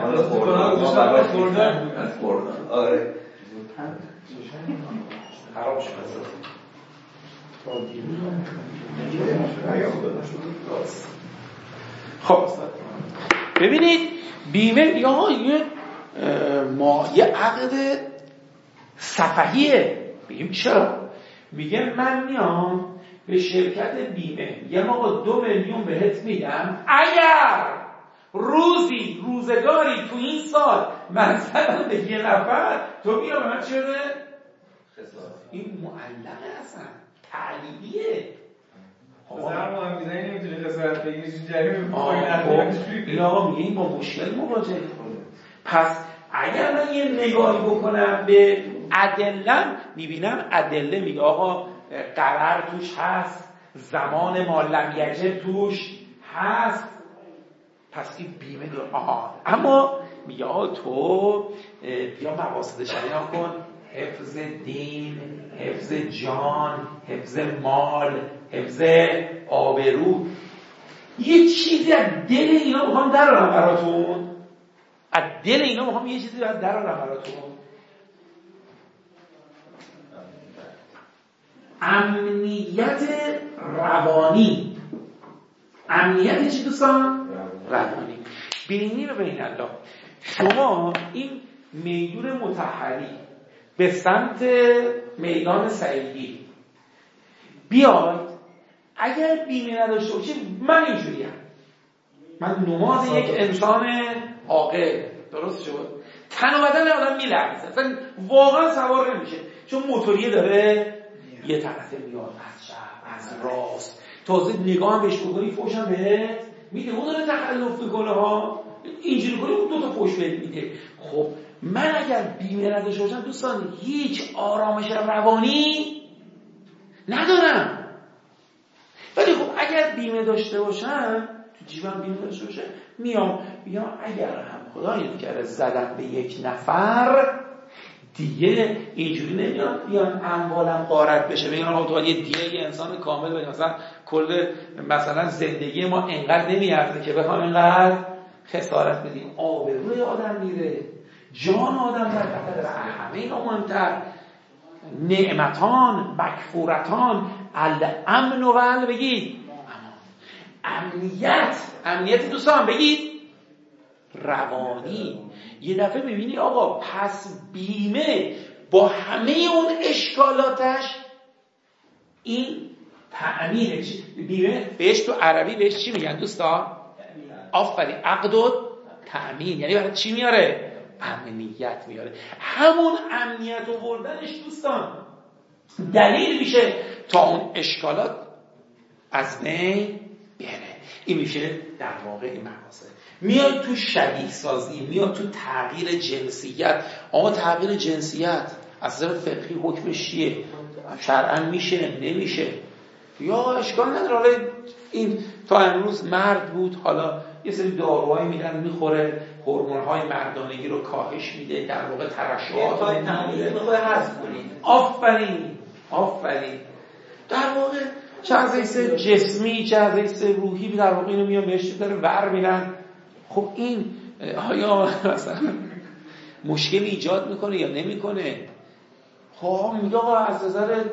Speaker 6: حالا خوردن
Speaker 7: براش
Speaker 6: خوردن
Speaker 7: خوردن آره
Speaker 2: خراب خب. ببینید بیمه یا یه ما یه عقد صفحیه بگیم چرا؟ میگه من میام به شرکت بیمه. یه موقع دو میلیون بهت میدم. اگر روزی روزگاری تو این سال من زدم به یه نفر تو بیا به من چه این معلقه اصلا. تعلیمیه این آقا میگه این با مشکل مواجه پس اگر من یه نگاهی بکنم به ادلم می‌بینم ادله میگه آقا قرار توش هست زمان ما لم توش هست. پس این بیمه داره آها اما میگه آقا تو بیا مقاصد شریعه کن. حفظ دین حفظ جان حفظ مال حفظ آبرو. یه چیزی از دل اینا می‌خوام درارم براتون. از دل اینا می‌خوام یه چیزی از درارم براتون. امنیت روانی. امنیت چی دوستان؟ روانی. بینی و بین الله. شما این میدون متحری به سمت میدان سعیدی. بیاید. اگر بیمه نداشته باشید من اینجوریم من نماز یک انسان عاقل. درست شد؟ تن و بدن آدم میلرزه. اصلا واقعا سوار نمیشه. چون موتوریه داره یه طرفه میاد از شب از راست. تازه نگاه هم بهش بکنی فوشم بهت میده. اون داره تخلف می‌کنه ها اینجوری کنی اون دو تا فوش بهت میده. خب من اگر بیمه نداشته باشم دوستان هیچ آرامش روانی ندارم. ولی خب اگر بیمه داشته باشم تو جیبم بیمه داشته باشه میام. میام اگر هم خدایی کرده زدم به یک نفر دیگه اینجوری نمیاد بیان اموالم قارت بشه. بگن آقا تو یه دیگه یه انسان کامل بگن مثلا کل مثلا زندگی ما انقدر نمیارزه که بخوام انقدر خسارت بدیم. آبروی آدم میره. جان آدم در خطر. همه اینا مهمتر. نعمتان مکفورتان. الامن و بگید امنیت. امنیت دوستان بگید. روانی. یه دفعه ببینی آقا پس بیمه با همه اون اشکالاتش این تأمین بیمه بهش تو عربی بهش چی میگن دوستان؟ آفرین. عقد و تأمین. یعنی برای چی میاره؟ امنیت میاره. همون امنیت آوردنش دوستان دلیل میشه تا اون اشکالات از بین بره. این میشه در واقع این مقاصد. میاد تو شبیه سازی میاد تو تغییر جنسیت. آقا تغییر جنسیت از نظر فقهی حکمش چیه؟ شرعا میشه نمیشه. یا اشکال نداره. این تا امروز مرد بود حالا یه سری داروهایی میدن می‌خوره های مردانگی رو کاهش میده در واقع ترشحات آفرین آفرین. در واقع چه از جسمی چه از روحی در واقع اینو میان بهش داره ور میرن. خب این آیا مثلا مشکل ایجاد می‌کنه یا نمی‌کنه؟ خب میگه آقا از نظر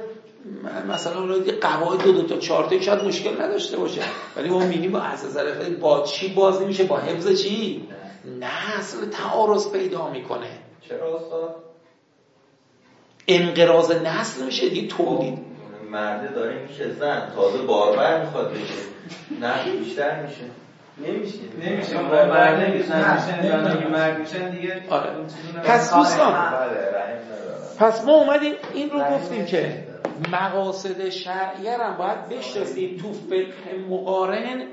Speaker 2: مثلا قواعد دو دو تا چهار تا شاید مشکل نداشته باشه. ولی ما می‌بینیم از نظر با چی باز نمیشه؟ با حفظ چی؟ نسل تعارض پیدا می‌کنه.
Speaker 7: چرا استاد؟
Speaker 2: انقراض نسل میشه دیگه تولید.
Speaker 7: مرده داره میشه زن تازه باربر می‌خواد بشه. نسل بیشتر میشه.
Speaker 6: نمیشه. نمیشه. مرد نمیشن مرد میشن دیگه
Speaker 2: آره. پس دوستان پس ما اومدیم این رو گفتیم که مقاصد شرعیه هم باید بشناسیم. تو فقه مقارن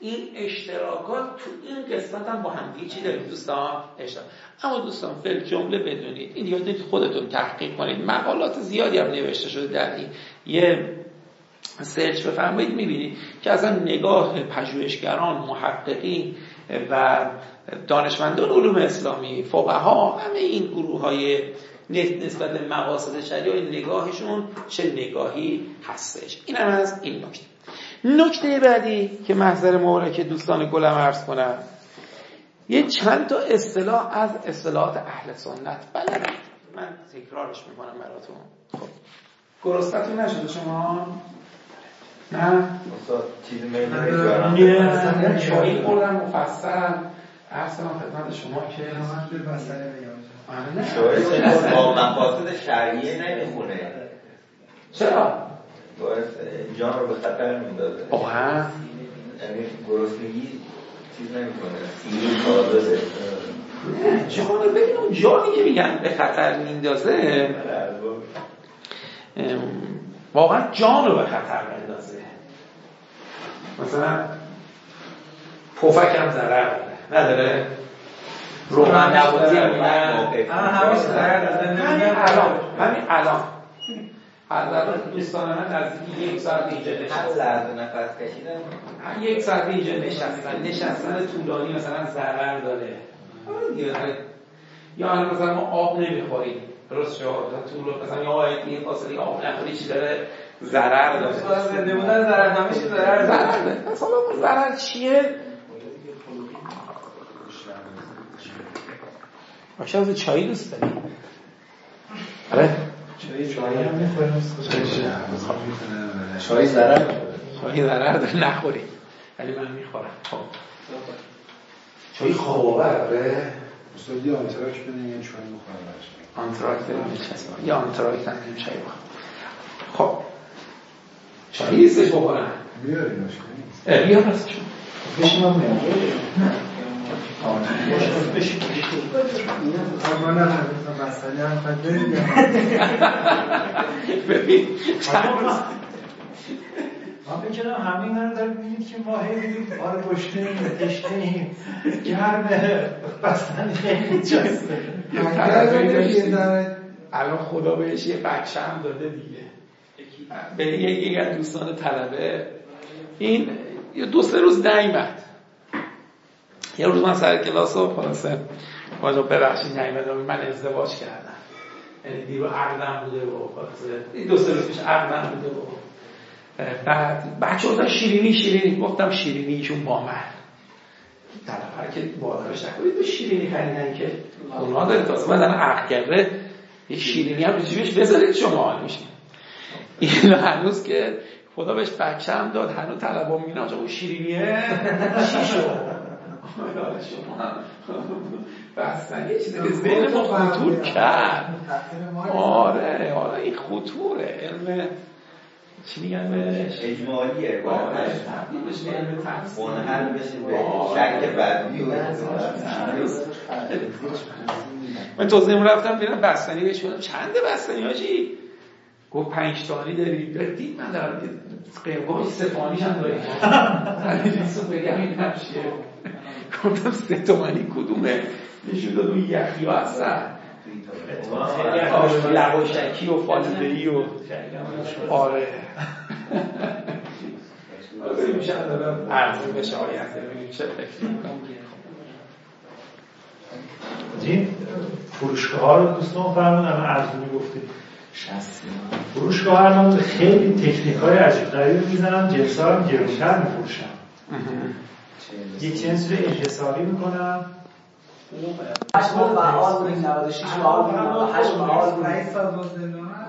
Speaker 2: این اشتراکات تو این قسمت هم با هم چی داریم دوستان؟ اشتراک. اما دوستان فل جمله بدونید. این دیگه خودتون تحقیق کنید. مقالات زیادی هم نوشته شده در این یه سرچ بفرمایید می‌بینید که اصلا نگاه پژوهشگران محققین و دانشمندان علوم اسلامی فقها همه این گروه های نسبت به مقاصد شریعه نگاهشون چه نگاهی هستش. این هم از این نکته. نکته بعدی که محضر مورک دوستان گلم عرض کنم یه چند تا اصطلاح از اصطلاحات اهل سنت. بله من تکرارش می‌کنم براتون. خب. گرستتون نشده شما؟ نه.
Speaker 7: استاد چیزی
Speaker 2: نه؟ چایی خوردم مفصل. عرض خدمت شما که
Speaker 7: آره با مقاصد شرعیه نمی‌خونه.
Speaker 2: چرا؟
Speaker 7: باعث جان رو به خطر میندازه.
Speaker 2: آها
Speaker 7: یعنی گرسنگی چیز نمی‌کنه. سیری تازه
Speaker 2: جان رو ببین اون جانی که میگن به خطر میندازه. واقعا جان رو به خطر میندازه مثلا پفک هم ضرر نداره؟ رومن نبوتی هم همین الان. همین الان. حضرت دوستان من نزدیک یک ساعت اینجا نشستن
Speaker 7: لحظه نفس کشیدن
Speaker 2: یک ساعت اینجا نشستن نشستن طولانی مثلا ضرر داره. یا مثلا ما آب نمی‌خوریم. درست شد. طول مثلا یا آیت این فاصله آب نخوری چی داره؟ ضرر داره.
Speaker 6: زنده بودن ضرر همیشه ضرر
Speaker 2: داره. مثلا ضرر چیه؟ باشه از چایی دوست داری آره.
Speaker 3: چایی هم می‌خوریم.
Speaker 2: چای ضرر چای ضرر داره. نخوری ولی من می‌خورم. خب. چای خواب آره.
Speaker 5: استاد یه آنتراک بدین یه چای بخورم برش
Speaker 2: آنتراک داریم میچسبم یا آنتراک هم بخورم خب. چایی نیستش بخورم
Speaker 5: بیارین مشکلی نیست.
Speaker 2: اه، بیا راست شد
Speaker 3: بشین من میام (laughs)
Speaker 2: ببین
Speaker 3: من بکنم همه اینا رو داریم میگید که ما هی میگیم آره گشته ایم تشنه ایم گرمه بستنی خیلی جسته
Speaker 2: الان خدا بهش یه بچه هم داده دیگه. به یکی از دوستان طلبه. این یه دو سه روز نیمد یه روز من سر کلاس و خلاصه باجا ببخشید نیمد من ازدواج کردم. یعنی دیرو عقدم بوده و خلاصه. این دو سه روز پیش عقدم بوده و بعد بچه ها شیرینی شیرینی. گفتم شیرینیشون با من. طرف که بادرش نکنید به شیرینی خریدن که اونا داره تازه من عقد کرده. یه شیرینی هم جیبش بذارید شما حال میشین. این هنوز که خدا بهش بچه هم داد هنوز طلبا مینا اون شیرینیه؟ چی شد؟ شما بستنی یه چیزی که ذهن ما خطور کرد. آره آره این خطوره. علم چی میگن بهش؟
Speaker 7: اجمالیه
Speaker 2: آره تبدیل بشه
Speaker 7: منحل بشه به شک بدبی و
Speaker 2: من توضیح رفتم بیرم بستنی بهش گفتم چند بستنی هاجی گفت پنج تانی داری. دید من دارم قیمقای سه تانی هم داری حدیثو بگم این همشیه گفتم سه تومنی کدومه؟ نشون داد اون یخی ها هستن لواشکی و فالوده و آره. ببینیم چه
Speaker 3: این فروشگاه ها رو دوستان فرمودن همه ارزونی گفتیم فروشگاه من خیلی تکنیک های عجیب غریب می‌زنم جنس ها هم گرونتر میفروشم یک جنس رو انحصاری
Speaker 6: می‌کنم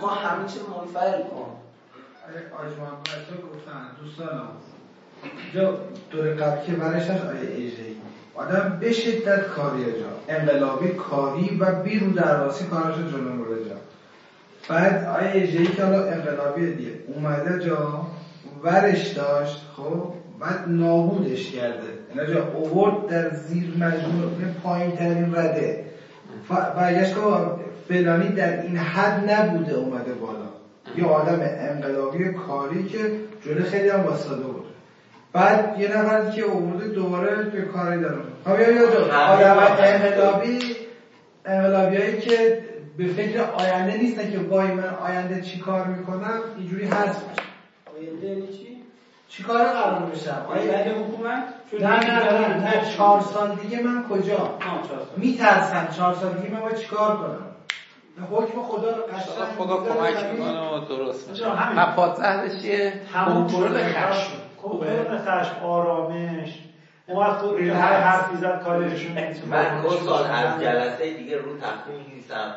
Speaker 4: ما همه چی منفعل
Speaker 6: دوستانم. جو آدم به شدت کاری جا انقلابی کاری و بیرو درواسی کارش جلو مورد جا. بعد آیه ایجهی که حالا انقلابی دیگه اومده جا ورش داشت خب بعد نابودش کرده. اینا جا اوورد در زیر مجموعه. پایین ترین رده برگشت که فلانی در این حد نبوده اومده بالا. یه آدم انقلابی کاری که جلو خیلی هم واسطه بود. بعد یه نفر که اومده دوباره به کاری داره. خب یا آدم انقلابی انقلابیایی که به فکر آینده نیستن که وای من آینده چی کار می‌کنم اینجوری هست چی؟ کار قرار بشم آینده حکومت؟ نه نه نه نه چهار سال دیگه من کجا؟ میترسم چهار سال دیگه من باید چیکار کنم؟ حکم خدا رو قشنگ
Speaker 2: خدا کمک می‌کنه و درست. میشه هفت زهرش یه کنترل خشم.
Speaker 3: کنترل خشم آرامش. اون وقت خود هر حرف می‌زد کارشون
Speaker 7: من دو سال از جلسه دیگه رو تخته می‌نویسم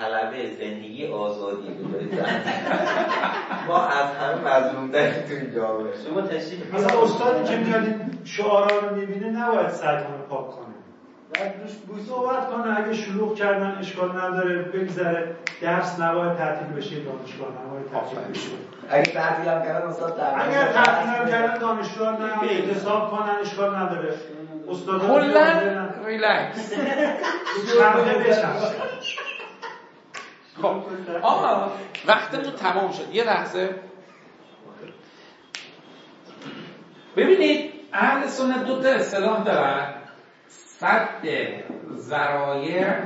Speaker 7: طلبه زندگی آزادی ما از همه مظلوم تو این جامعه.
Speaker 4: شما تشریف
Speaker 3: مثلا استادی که میاد شعارا رو می‌بینه نباید سرمون رو پاک کنه. باید روش صحبت کنه. اگه شلوغ کردن اشکال نداره بگذره. درس نباید تعطیل بشه دانشگاه نباید تعطیل بشه.
Speaker 4: اگه تعطیل هم کردن استاد در
Speaker 3: اگر تعطیل هم کردن دانشگاه نه. اعتصاب کنن اشکال نداره. استادا
Speaker 2: کلا ریلکس.
Speaker 3: چرخه بشن
Speaker 2: خب. آقا وقتمون تمام شد. یه لحظه. ببینید اهل سنت دو تا اصطلاح دارن. صد ذرایع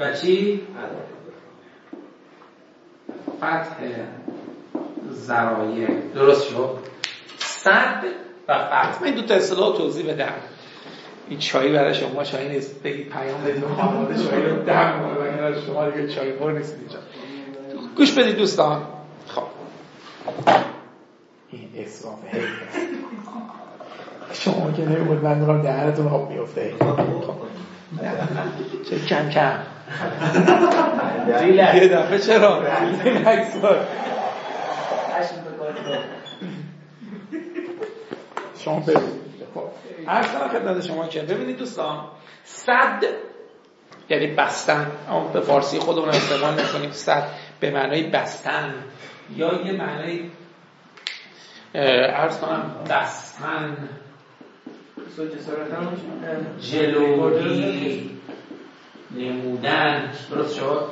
Speaker 2: و چی؟ فتح ذرایع. درست شد؟ صد و فتح. من دو تا اصطلاح توضیح بدم. این چایی برای شما چایی نیست. بگید پیام بدید خانواده چایی رو دم کنه. شما دیگه چای خور نیستید اینجا. گوش بدید دوستان. خب. این اسراف شما که نمی‌گوید من دارم دهنتون آب میفته چه کم کم. یه دفعه چرا؟ ریلکس. شما ببینید خب عرض کنم خدمت شما که ببینید دوستان صد یعنی بستن اما به فارسی خودمون استعمال می‌کنیم سر به معنای بستن یا یه معنای ارز کنم بستن. جلوگی نمودن. درست شد؟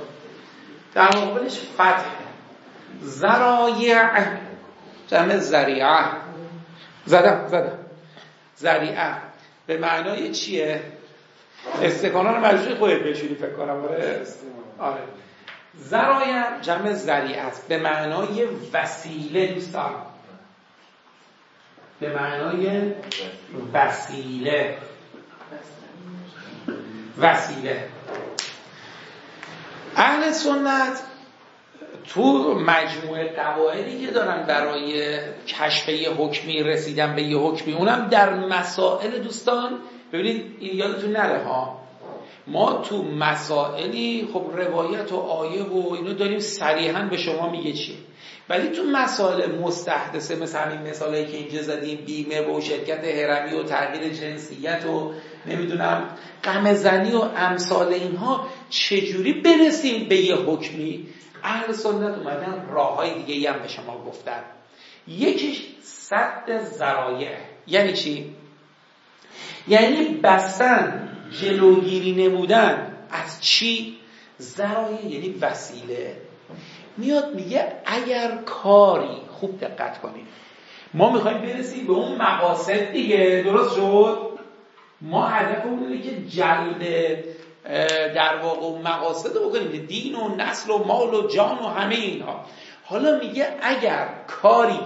Speaker 2: در مقابلش فتح. زرایع جمع زریعه زدم زدم. زریعه به معنای چیه؟ استکانه رو مجبوری خودت بشوری فکر کنم آره؟ آره. جمع زریعه است. به معنای وسیله دوستان. به معنای وسیله. وسیله. اهل سنت تو مجموعه قواعدی که دارن برای کشف یه حکمی رسیدن به یه حکمی اونم در مسائل دوستان. ببینید این یادتون نره ها. ما تو مسائلی خب روایت و آیه و اینو داریم صریحا به شما میگه چی. ولی تو مسائل مستحدثه مثل همین مثالایی که اینجا زدیم بیمه و شرکت هرمی و تغییر جنسیت و نمی‌دونم قمزنی و امثال اینها چجوری برسیم به یه حکمی؟ اهل سنت اومدن راه های دیگه هم به شما گفتن. یکیش صد زرایع یعنی چی؟ یعنی بستن جلوگیری نمودن. از چی؟ زرایع یعنی وسیله. میاد میگه اگر کاری خوب دقت کنید. ما می‌خوایم برسیم به اون مقاصد دیگه. درست شد؟ ما هدفمون اینه که جلب در واقع مقاصد بکنیم دین و نسل و مال و جان و همه اینها. حالا میگه اگر کاری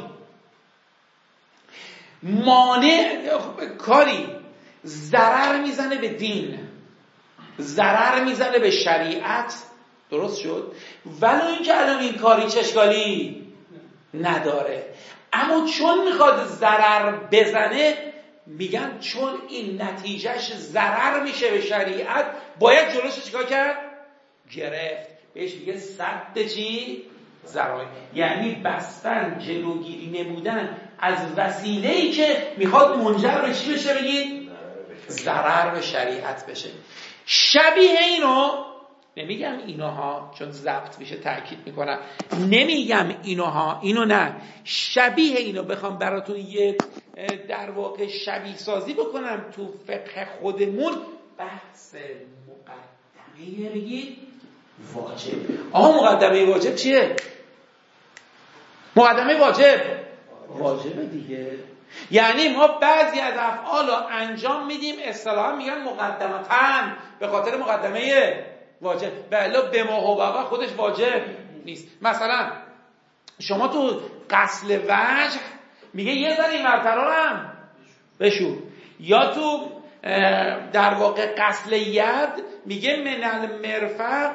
Speaker 2: مانع کاری ضرر می‌زنه به دین ضرر می‌زنه به شریعت درست شد؟ ولو اینکه الان این کاری چشکالی نداره. اما چون می‌خواد ضرر بزنه میگن چون این نتیجهش ضرر میشه به شریعت باید جلوش چیکار کرد؟ گرفت. بهش میگه صد چی؟ ضرر. یعنی بستن جلوگیری نمودن از وسیله ای که می‌خواد منجر به چی بشه بگید؟ ضرر به شریعت بشه. شبیه اینو نمیگم اینوها چون ضبط میشه تاکید می‌کنم. نمیگم اینوها اینو نه. شبیه اینو بخوام براتون یه در واقع شبیه سازی بکنم تو فقه خودمون. بحث مقدمه بگید واجب. آها مقدمه واجب چیه؟ مقدمه واجب. واجب دیگه. یعنی ما بعضی از افعال رو انجام میدیم اصطلاحا میگن مقدمتن به خاطر مقدمه واجب. بله به ما خودش واجب نیست. مثلا شما تو قسل وجه میگه یه ذره این رو هم بشور یا تو در واقع قسل ید میگه من المرفق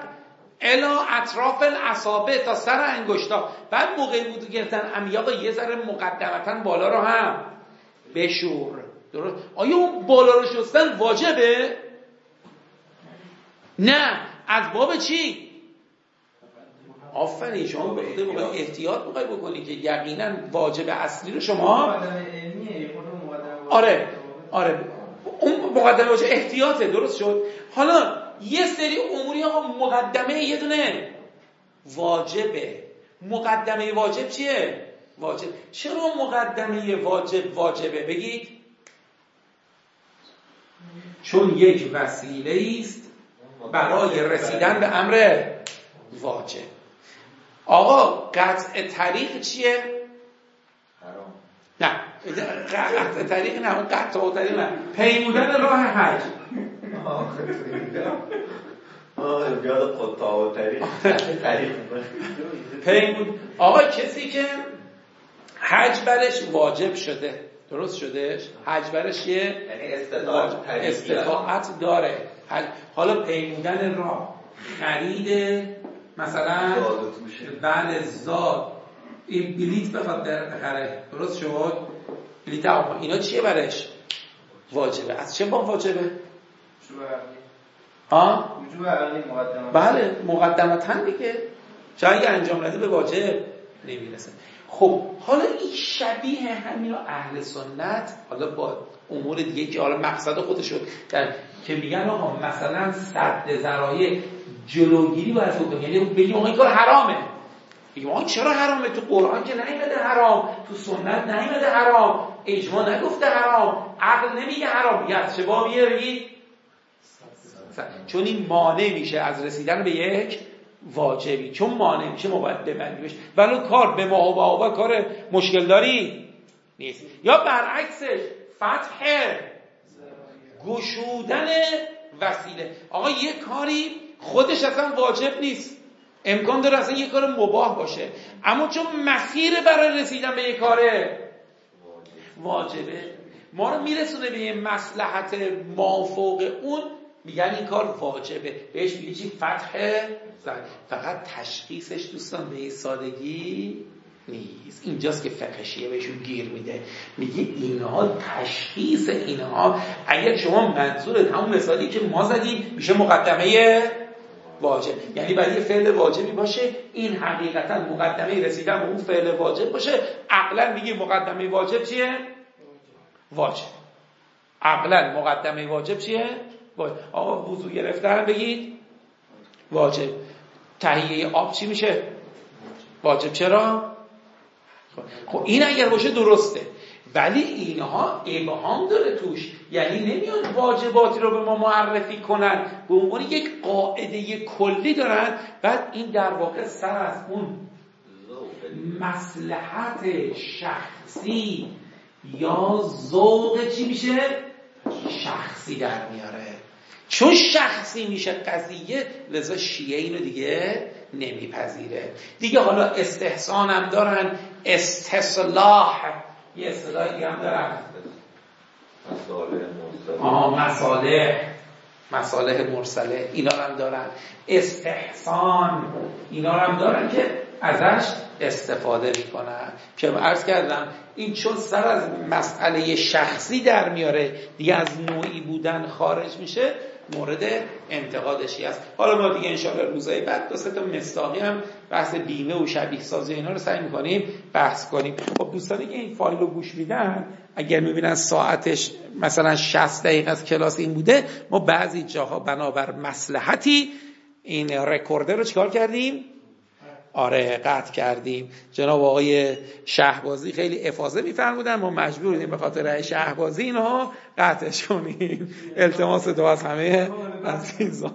Speaker 2: الا اطراف الاصابه تا سر انگشتا. بعد موقعی بود گرفتن امیاقا یه ذره مقدمتا بالا رو هم. بشور. درست؟ آیا اون بالا رو شستن واجبه؟ نه. از باب چی؟ آفرین شما به خود احتیاط می‌خوای بکنی که یقینا واجب اصلی رو شما آره آره. اون مقدمه واجب احتیاطه درست شد؟ حالا یه سری اموری آقا مقدمه یه دونه. واجبه. مقدمه واجب چیه؟ واجب. چرا مقدمه واجب واجبه؟ بگید. چون یک وسیله است برای رسیدن به امر واجب. آقا قطع طریق چیه؟ نه. قطع طریق نه اون قطع طریق نه. پیمودن راه حج. پیمود آقا کسی که حج برش واجب شده. درست شدهش؟ حج برش یه یعنی استطاعت داره. حالا پیمودن راه. خرید مثلا بله زاد. این بلیت بخواد بخره. درست شد؟ بلیت اینا چیه برش؟ واجبه. از چه با واجبه؟ ها بله مقدمتا دیگه. شاید انجام نده به واجب نمی‌رسه. خب حالا این شبیه همین اهل سنت حالا با امور دیگه که حالا مقصد خودشو در که میگن آقا مثلا صد ذرایع جلوگیری باید بکنیم یعنی بگیم آقا این کار حرامه. بگیم آقا چرا حرامه؟ تو قرآن که نیمده حرام. تو سنت نیمده حرام. اجماع نگفته حرام. عقل نمیگه حرام. یه چه بابیه بگید چون این مانع میشه از رسیدن به یک واجبی. چون مانع میشه ما باید ببندیمش ولی کار به ما و کار مشکل داری نیست. یا برعکسش فتح گشودن وسیله. آقا یه کاری خودش اصلا واجب نیست. امکان داره اصلا یه کار مباه باشه. اما چون مسیر برای رسیدن به یه کار واجبه. ما رو میرسونه به یه مسلحت مافوق اون. میگن این کار واجبه. بهش میگه چی؟ فتح فقط تشخیصش دوستان به این سادگی نیست. اینجاست که فقهشیه بهشون گیر میده. میگه اینها تشخیص اینها. اگر شما منظور همون مثالی که ما زدیم میشه مقدمه واجب. یعنی یه فعل واجبی باشه این حقیقتا مقدمه رسیدن به اون فعل واجب باشه. عقلا میگه مقدمه واجب چیه؟ واجب. عقلا مقدمه واجب چیه؟ واجب. آقا وضو گرفتن بگید. واجب. تهیه آب چی میشه؟ واجب. چرا؟ خب این اگر باشه درسته. ولی اینها ابهام داره توش. یعنی نمیان واجباتی رو به ما معرفی کنن. به عنوان یک قاعده کلی دارن. بعد این در واقع سر از اون مسلحت شخصی یا ذوق چی میشه؟ شخصی در میاره. چون شخصی میشه قضیه لذا شیعه اینو دیگه نمیپذیره. دیگه حالا استحسان هم دارن. استصلاح یه اصطلاحی هم دارن مساله مساله. مرسله. اینا هم دارن. استحسان. اینا هم دارن که ازش استفاده می‌کنن. که عرض کردم این چون سر از مسئله شخصی در میاره دیگه از نوعی بودن خارج میشه مورد انتقادشی است. حالا ما دیگه انشاءالله روزهای بعد دو تا مستاقی هم بحث بیمه و شبیه سازی اینا رو سعی می‌کنیم بحث کنیم. خب دوستانی که این فایل رو گوش میدن اگر می‌بینن ساعتش مثلا 60 دقیقه از کلاس این بوده ما بعضی جاها بنابر مسلحتی این رکوردر رو چیکار کردیم؟ آره قطع کردیم. جناب آقای شهبازی خیلی افاظه میفرمودن ما مجبور بودیم به خاطر شهبازی اینها قطعش کنیم. التماس دعا از همه عزیزان.